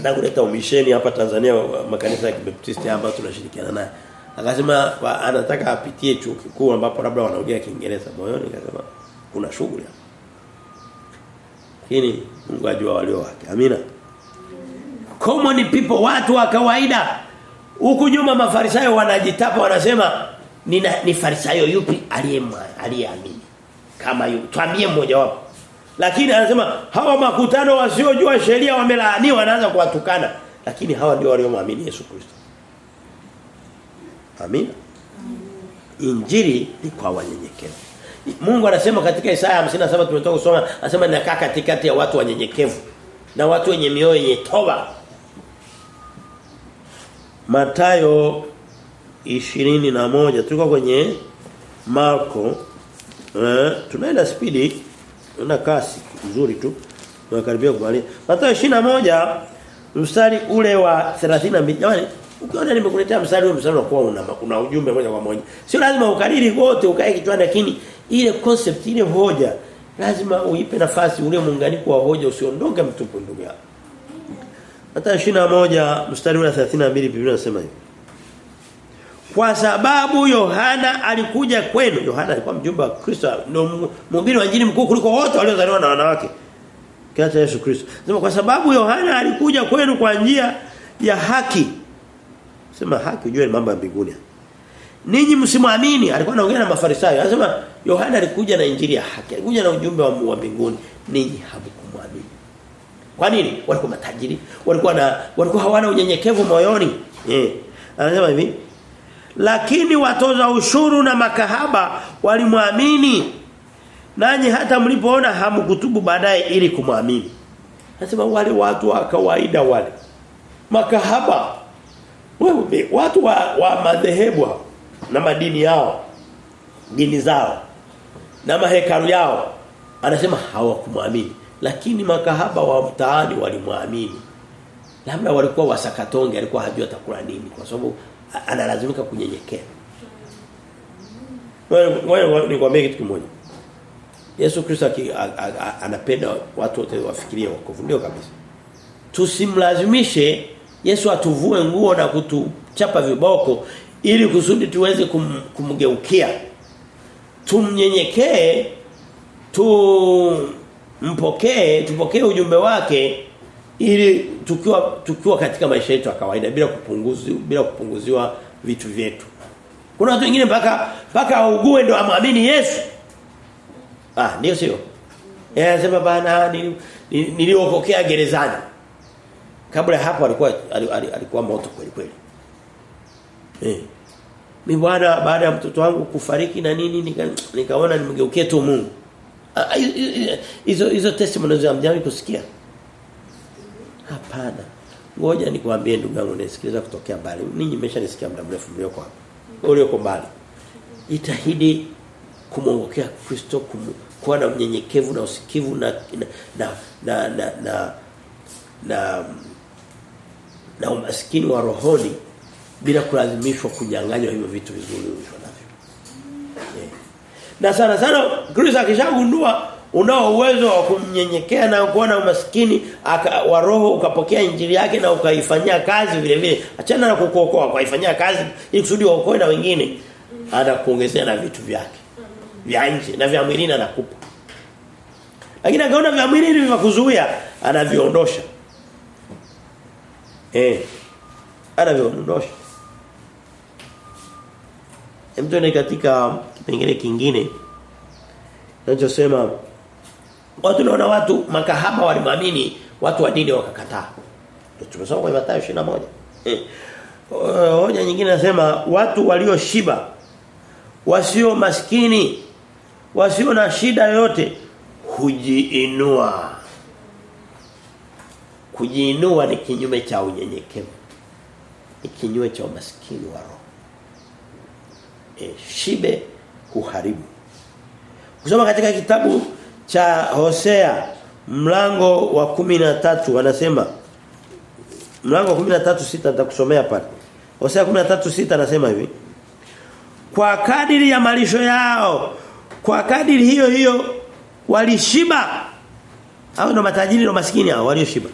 ndakuleta umisheni hapa Tanzania makanisa ya Kibaptisti ambayo tunashirikiana naye. Akasema anataka apitie chuo kikuu ambapo labda wanaongea Kiingereza. Moyoni akasema kuna shughuli. Lakini Mungu ajua walio wake. Amina. Common people watu wa kawaida. Huku nyuma mafarisayo wanajitapa wanasema ni, ni farisayo yupi aliyeamini. Kama yupi. Tuambie mmoja wapo. Lakini anasema hawa makutano wasiojua sheria wamelaaniwa wanaanza kuwatukana. Lakini hawa ndio waliomwamini Yesu Kristo. Amina. Injili ni kwa wanyenyekevu. Mungu anasema katika Isaya 57 tumetoka kusoma anasema ninakaa katikati ya watu wanyenyekevu na watu wenye mioyo yenye toba. Matayo 21 tuko kwenye Marko eh, tunaenda spidi Una kasi nzuri tu. Tunakaribia kumaliza. Mathayo 21 mstari ule wa 32. Jamani, ukiona nimekuletea mstari ule mstari unakuwa una, una ujumbe moja kwa moja. Sio lazima ukariri wote ukae kichwani lakini ile concept ile hoja lazima uipe nafasi ule muunganiko wa hoja usiondoke mtupu ndugu yako. Mathayo 21 mstari wa 32 Biblia inasema hivi. Kwa sababu Yohana alikuja kwenu. Yohana alikuwa mjumbe wa Kristo, ndio mhubiri wa injili mkuu kuliko wote waliozaliwa na wanawake. Kiacha Yesu Kristo. Sema kwa sababu Yohana alikuja kwenu kwa njia ya haki. Sema haki ujue mambo ya mbinguni. Ninyi msimwamini, alikuwa anaongea na Mafarisayo. Anasema Yohana alikuja na injili ya haki. Alikuja na ujumbe wa, mbinguni. Ninyi hamkumwamini. Kwa nini? Walikuwa matajiri, walikuwa na walikuwa hawana unyenyekevu moyoni. Eh. Anasema hivi, lakini watoza ushuru na makahaba walimwamini nanyi hata mlipoona hamkutubu baadaye ili kumwamini Anasema wale watu wa kawaida wale makahaba wewe watu wa, wa madhehebu na madini yao dini zao na mahekalu yao anasema hawakumwamini lakini makahaba wa mtaani walimwamini labda walikuwa wasakatonge alikuwa hajua atakula nini kwa sababu analazimika kunyenyekea. Wewe nikwambie kitu kimoja. Yesu Kristo anapenda watu wote wafikirie wokovu ndio kabisa. Tusimlazimishe Yesu atuvue nguo na kutuchapa viboko ili kusudi tuweze kum, kumgeukia. Tumnyenyekee tumpokee, tupokee ujumbe wake ili tukiwa tukiwa katika maisha yetu ya kawaida bila kupunguziwa bila kupunguziwa vitu vyetu. Kuna watu wengine mpaka mpaka augue ndio amwamini Yesu. Ah, ndio sio. Yeye anasema bana niliopokea gerezani. Kabla hapo alikuwa alikuwa moto kweli kweli. Eh. Mimi bwana baada ya mtoto wangu kufariki na nini nika, nikaona nimgeukie tu Mungu. Hizo hizo testimonies mjamii kusikia. Hapana. Ngoja nikwambie ndugu yangu nisikiliza kutokea mbali. Ninyi mmeshanisikia muda mrefu mlioko hapa. Ulioko mbali. Jitahidi kumwongokea Kristo kuwa na unyenyekevu na usikivu na na na na na, na, na umaskini wa rohoni bila kulazimishwa kunyang'anywa hivyo vitu vizuri ulivyo navyo. Yeah. Na sana sana Kristo akishagundua unao uwezo wa kumnyenyekea na kuona umaskini wa roho ukapokea injili yake na ukaifanyia kazi vile vile achana na kukuokoa ukaifanyia kazi ili kusudi waokoe na wengine anakuongezea na vitu vyake vya nje na vya mwilini anakupa lakini akaona vya mwilini vivakuzuia anaviondosha eh anaviondosha Mtu ni katika kipengele kingine Ninachosema watu naona watu makahaba walimwamini watu wa dini wakakataa. Tumesoma kwa Mathayo 21. Eh. Hoja nyingine nasema watu walioshiba wasio maskini wasio na shida yote hujiinua. Kujiinua ni kinyume cha unyenyekevu. Ni kinyume cha umaskini wa roho. E, shibe kuharibu Kusoma katika kitabu cha Hosea mlango wa kumi na tatu wanasema mlango wa 13 sita nitakusomea pale. Hosea 13 sita anasema hivi. Kwa kadiri ya malisho yao, kwa kadiri hiyo hiyo walishiba. Hao ndo matajiri na maskini hao walioshiba.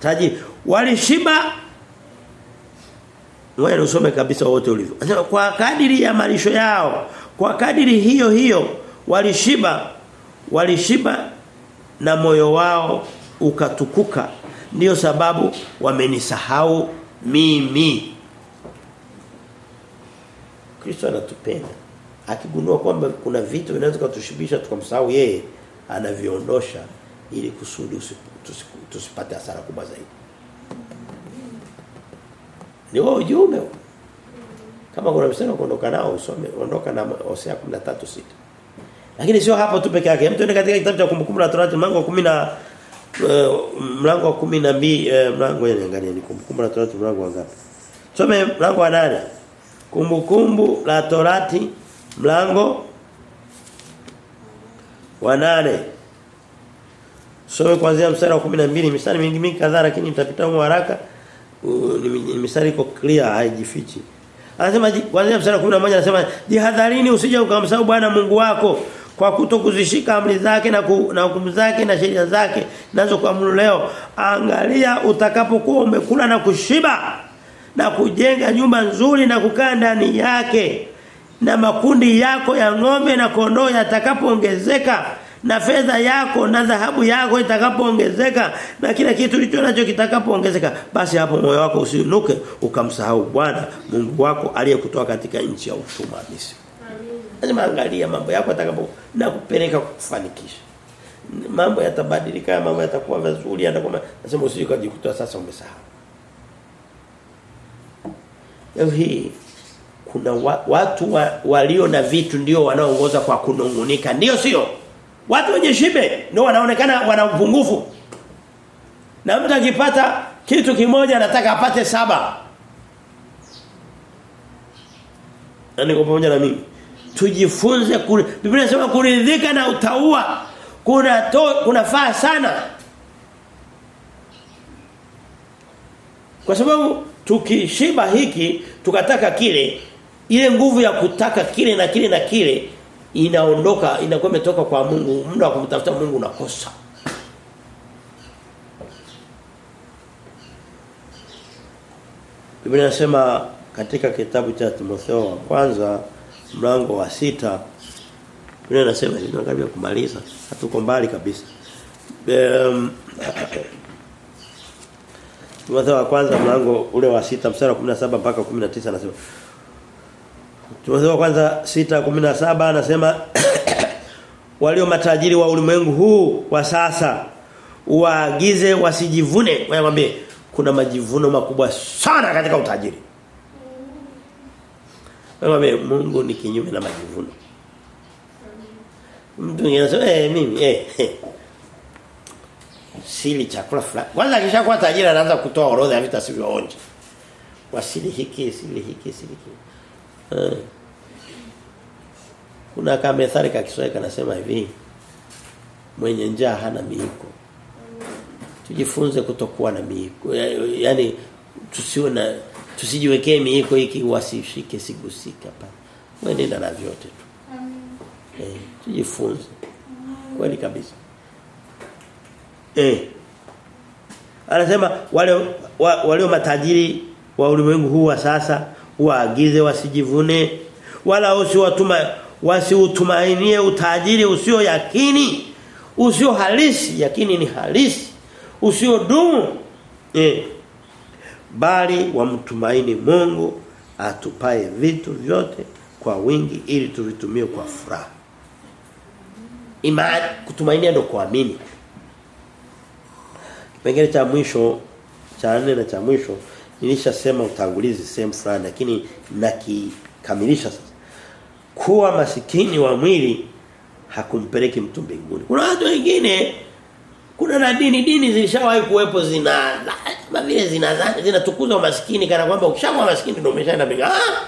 Tajiri walishiba. Wewe usome kabisa wote ulivyo. Kwa kadiri ya malisho yao, kwa kadiri hiyo hiyo walishiba walishiba na moyo wao ukatukuka. Ndiyo sababu wamenisahau mimi. Kristo anatupenda. Akigundua kwamba kuna vitu vinaweza kutushibisha tukamsahau yeye anaviondosha ili kusudi tusipate hasara kubwa zaidi ni wao ujumbe kama kuna msemo kuondoka nao usome ondoka na Hosea 13:6 lakini sio hapo tu peke yake. Mtu ende katika kitabu cha kumbukumbu la Torati mlango wa 10 na uh, mlango wa 12 mlango mlango niangalia ni kumbukumbu la Torati mlango wa ngapi? Tusome mlango wa 8. Kumbukumbu la Torati mlango wa 8. Some kuanzia mstari wa 12 mistari mingi mingi kadhaa lakini nitapita huko haraka. Ni mistari iko clear haijifichi. Anasema kuanzia mstari wa 11 anasema jihadharini usije ukamsahau Bwana Mungu wako kwa kutokuzishika amri zake na na hukumu zake na sheria zake nazo kuamuru leo angalia utakapokuwa umekula na kushiba na kujenga nyumba nzuri na kukaa ndani yake na makundi yako ya ng'ombe na kondoo yatakapoongezeka na fedha yako na dhahabu yako itakapoongezeka na kila kitu ulicho nacho kitakapoongezeka basi hapo moyo wako usinuke ukamsahau Bwana Mungu wako aliyekutoa katika nchi ya utumwa Misri. Lazima angalia mambo yako atakapo na kupeleka kufanikisha. Mambo yatabadilika mambo yatakuwa mazuri, yatakuwa nasema usijikajikuta sasa umesahau. Leo hii kuna wa, watu wa, walio na vitu ndio wanaoongoza kwa kunungunika ndio sio watu wenye shibe ndio wanaonekana wana upungufu na mtu akipata kitu kimoja anataka apate saba. Na niko pamoja na mimi. Tujifunze kuri, Biblia inasema kuridhika na utaua kuna to, kunafaa sana. Kwa sababu tukishiba hiki tukataka kile ile nguvu ya kutaka kile na kile na kile inaondoka inakuwa imetoka kwa Mungu muda wa kumtafuta Mungu unakosa. Biblia inasema katika kitabu cha Timotheo wa kwanza mlango wa sita Biblia inasema tunakaribia kumaliza? Hatuko mbali kabisa. Um, Timotheo wa kwanza mlango ule wa sita mstari wa 17 mpaka 19 anasema Wa kwanza 6:17 anasema (coughs) walio matajiri wa ulimwengu huu wa sasa waagize wasijivune. Wayamwambie kuna majivuno makubwa sana katika utajiri. Wayamwambie Mungu ni kinyume na majivuno. Mtu anasema eh mimi eh, eh. Sili chakula fulani. Kwanza akishakuwa tajiri anaanza kutoa orodha ya vitu asivyoonja wasili hiki sili hiki sili hiki. Uh. Kuna kama methali ka Kiswahili kanasema hivi mwenye njaa hana miiko. Tujifunze kutokuwa na miiko. Yani tusiwe na tusijiwekee miiko hiki wasishike sigusika hapa wewe nenda na vyote tu. Eh tujifunze. Kweli kabisa. Eh. Anasema wale wa, walio matajiri wa ulimwengu huu wa sasa waagize wasijivune wala usiwatuma wasiutumainie utajiri usio yakini usio halisi. Yakini ni halisi usio dumu. Eh bali wamtumaini Mungu atupae vitu vyote kwa wingi ili tuvitumie kwa furaha. Imani kutumainia ndo kuamini. Kipengele cha mwisho cha nne na cha mwisho nilishasema utangulizi sehemu fulani lakini nakikamilisha sasa kuwa masikini wa mwili hakumpeleki mtu mbinguni. Kuna watu wengine kuna na dini dini zilishawahi kuwepo zina kama vile zina zinatukuza umaskini kana kwamba ukishakuwa maskini ndio umeshaenda mbinguni ah!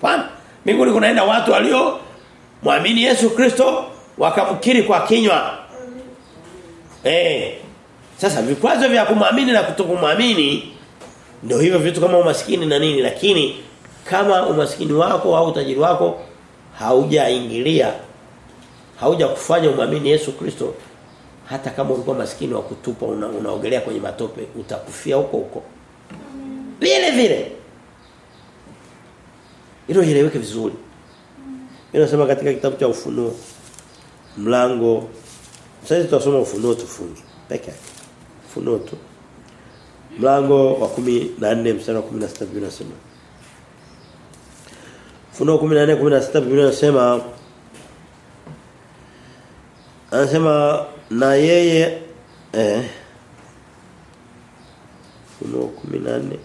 Kwani mbinguni kunaenda watu walio muamini Yesu Kristo wakamkiri kwa kinywa. Eh. Sasa vikwazo vya kumwamini na kutokumwamini ndio hivyo vitu kama umaskini na nini lakini kama umaskini wako au utajiri wako haujaingilia hauja kufanya umwamini Yesu Kristo hata kama ulikuwa maskini wa kutupa una, unaogelea kwenye matope utakufia huko huko. Vile vile. Hilo ieleweke vizuri. Inasema katika kitabu cha ufunuo mlango sasa tutasoma ufunuo tufunge peke yake. Ufunuo tu. Mlango wa 14 mstari wa 16 unasema Ufunuo 14 16 Biblia inasema anasema na yeye eh Ufunuo 14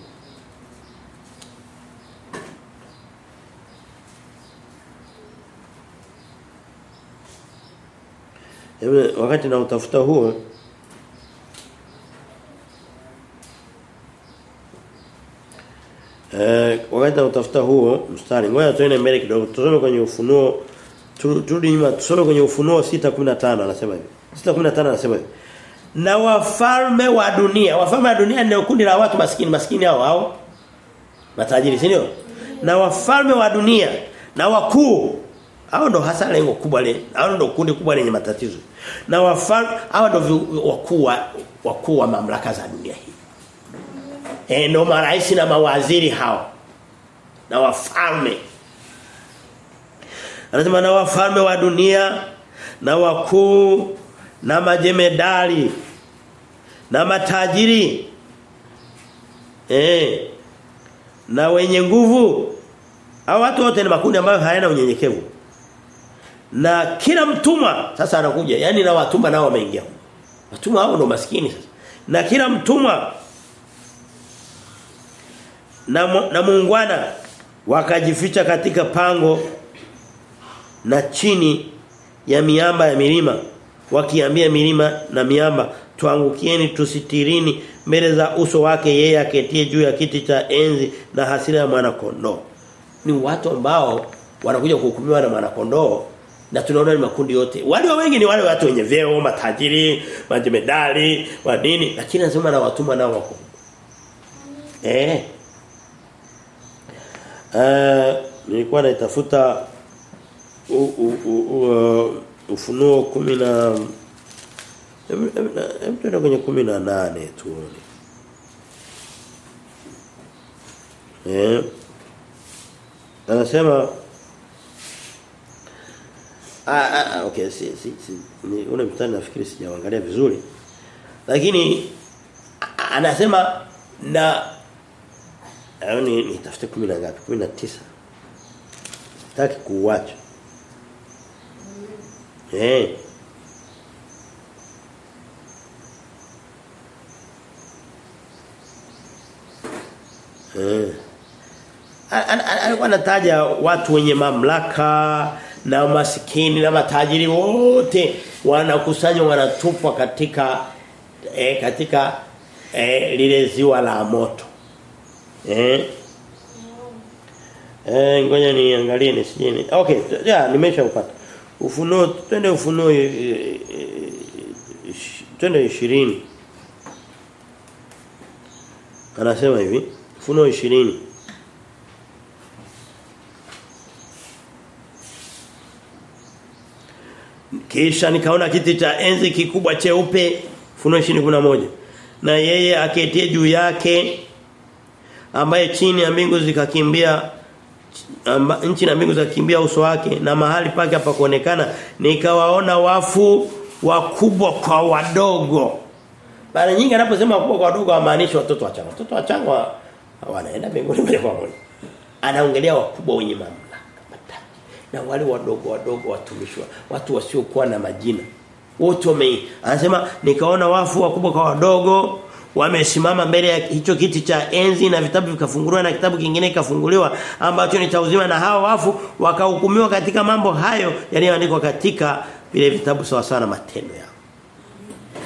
wakati na utafuta huo Eh wakati utafuta huo mstari. Ngoja tuende mbele kidogo tusome kwenye ufunuo. Turudi nyuma tusome kwenye ufunuo 6:15 anasema hivi. 6:15 anasema hivi. Na wafalme wa dunia wafalme wa dunia ndio kundi la watu maskini maskini hao hao matajiri si ndio? Na wafalme wa dunia na wakuu hao ndo hasa lengo kubwa le hao ndo kundi kubwa lenye matatizo. Na wafalme hao ndo wakuu wakuu wa mamlaka za dunia hii eh ndo marais na mawaziri hao na wafalme. Anasema na wafalme wa dunia na wakuu na majemedali na matajiri eh na wenye nguvu. Hao watu wote ni makundi ambayo hayana unyenyekevu. Na kila mtumwa sasa anakuja yani na watumwa nao wameingia. Watumwa hao ndo maskini sasa. Na kila mtumwa na, na muungwana wakajificha katika pango na chini ya miamba ya milima wakiambia milima na miamba tuangukieni tusitirini mbele za uso wake yeye aketie juu ya kiti cha enzi na hasira ya mwana kondoo ni watu ambao wanakuja kuhukumiwa na mwana kondoo na tunaona ni makundi yote. Wale wengi ni wale watu wenye vyeo matajiri majemedali wa dini lakini anasema na watumwa nao wako eh Uh, nilikuwa naitafuta ufunuo kumi na hebu tuende kwenye kumi na nane tuone eh anasema ah, ah okay si si, si ni ule mtani nafikiri sijaangalia vizuri. Lakini anasema na Hayo ni nitafute 10 na ngapi? 19. Sitaki kuuacha. Eh. Eh. Alikuwa anataja watu wenye mamlaka na masikini na matajiri wote wanakusanywa wanatupwa katika eh, katika eh, lile ziwa la moto. Eh? Eh ngoja niangalie nisije. Okay, ya nimeshaupata. Ufunuo twende ufunuo e, e, twende 20. Anasema hivi, ufunuo 20. Kisha nikaona kiti cha enzi kikubwa cheupe Funuo 20:11 na yeye aketie juu yake ambaye chini ya mbingu zikakimbia amba, nchi na mbingu zikakimbia uso wake na mahali pake hapakuonekana nikawaona wafu wakubwa kwa wadogo. Mara nyingi anaposema wakubwa kwa wadogo amaanisha watoto wachanga. Watoto wachanga wanaenda mbinguni moja kwa moja. Anaongelea wakubwa wenye mamlaka na wale wadogo wadogo watumishwa watu wasiokuwa na majina. Wote wame anasema nikaona wafu wakubwa kwa wadogo wamesimama mbele ya hicho kiti cha enzi na vitabu vikafunguliwa na kitabu kingine kikafunguliwa ambacho ni cha uzima na hao wafu wakahukumiwa katika mambo hayo yaliyoandikwa katika vile vitabu sawa sawa na matendo yao.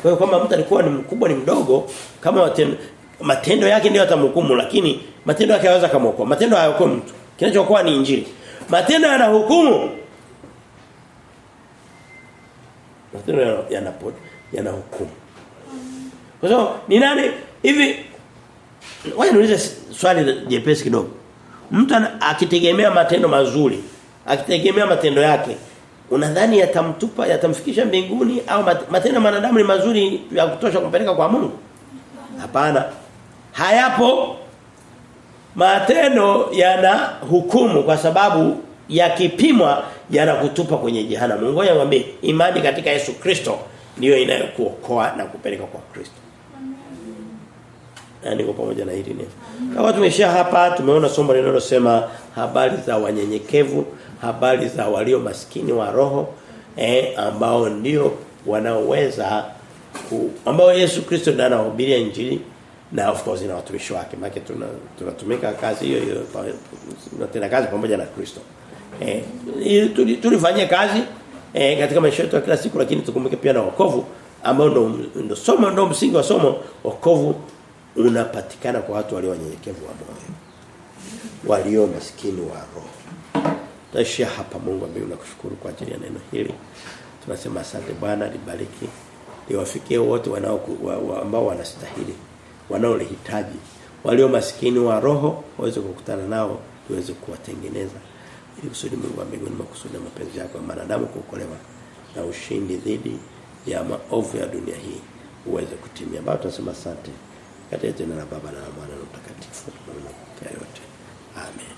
Kwa hiyo kama mtu alikuwa ni mkubwa ni mdogo kama matendo, matendo yake ndio atamhukumu lakini matendo yake hayaweza kumwokoa. Matendo hayaokoa mtu. Kinachokuwa ni injili. Matendo yanahukumu. Matendo yanapo yanahukumu. Kwa sababu ni nani hivi Wacha niulize swali jepesi kidogo. Mtu akitegemea matendo mazuri, akitegemea matendo yake, unadhani yatamtupa yatamfikisha mbinguni au matendo ya wanadamu ni mazuri ya kutosha kumpeleka kwa Mungu? Hapana. Hayapo. Matendo yana hukumu kwa sababu yakipimwa yanakutupa kwenye jehanamu. Ngoja niwaambie, imani katika Yesu Kristo ndiyo inayokuokoa na kupeleka kwa Kristo. Na niko pamoja na hili neno. Kama tumeshia hapa tumeona somo linalosema habari za wanyenyekevu, habari za walio maskini wa roho eh ambao ndio wanaoweza ambao Yesu Kristo ndiye anahubiria injili na of course na watumishi wake. Maana tuna tunatumika kazi hiyo hiyo tunatenda kazi pamoja na Kristo. Eh tulifanyia kazi eh, katika maisha yetu ya kila siku lakini tukumbuke pia na wokovu ambao ndo ndo somo ndo msingi wa somo wokovu unapatikana kwa watu walio wanyenyekevu wa moyo walio maskini wa roho. Tashia hapa Mungu ambaye nakushukuru kwa ajili ya neno hili. Tunasema asante Bwana libariki liwafikie wote wanao wa, ambao wanastahili wanaolihitaji. Walio maskini wa roho waweze kukutana nao tuweze kuwatengeneza. Ili kusudi Mungu wa mbinguni makusudi mapenzi yako ya wanadamu kuokolewa na ushindi dhidi ya maovu ya dunia hii uweze kutimia. Baba tunasema asante. Katika jina la Baba na la Mwana na Mtakatifu. Tunamna yote. Amen.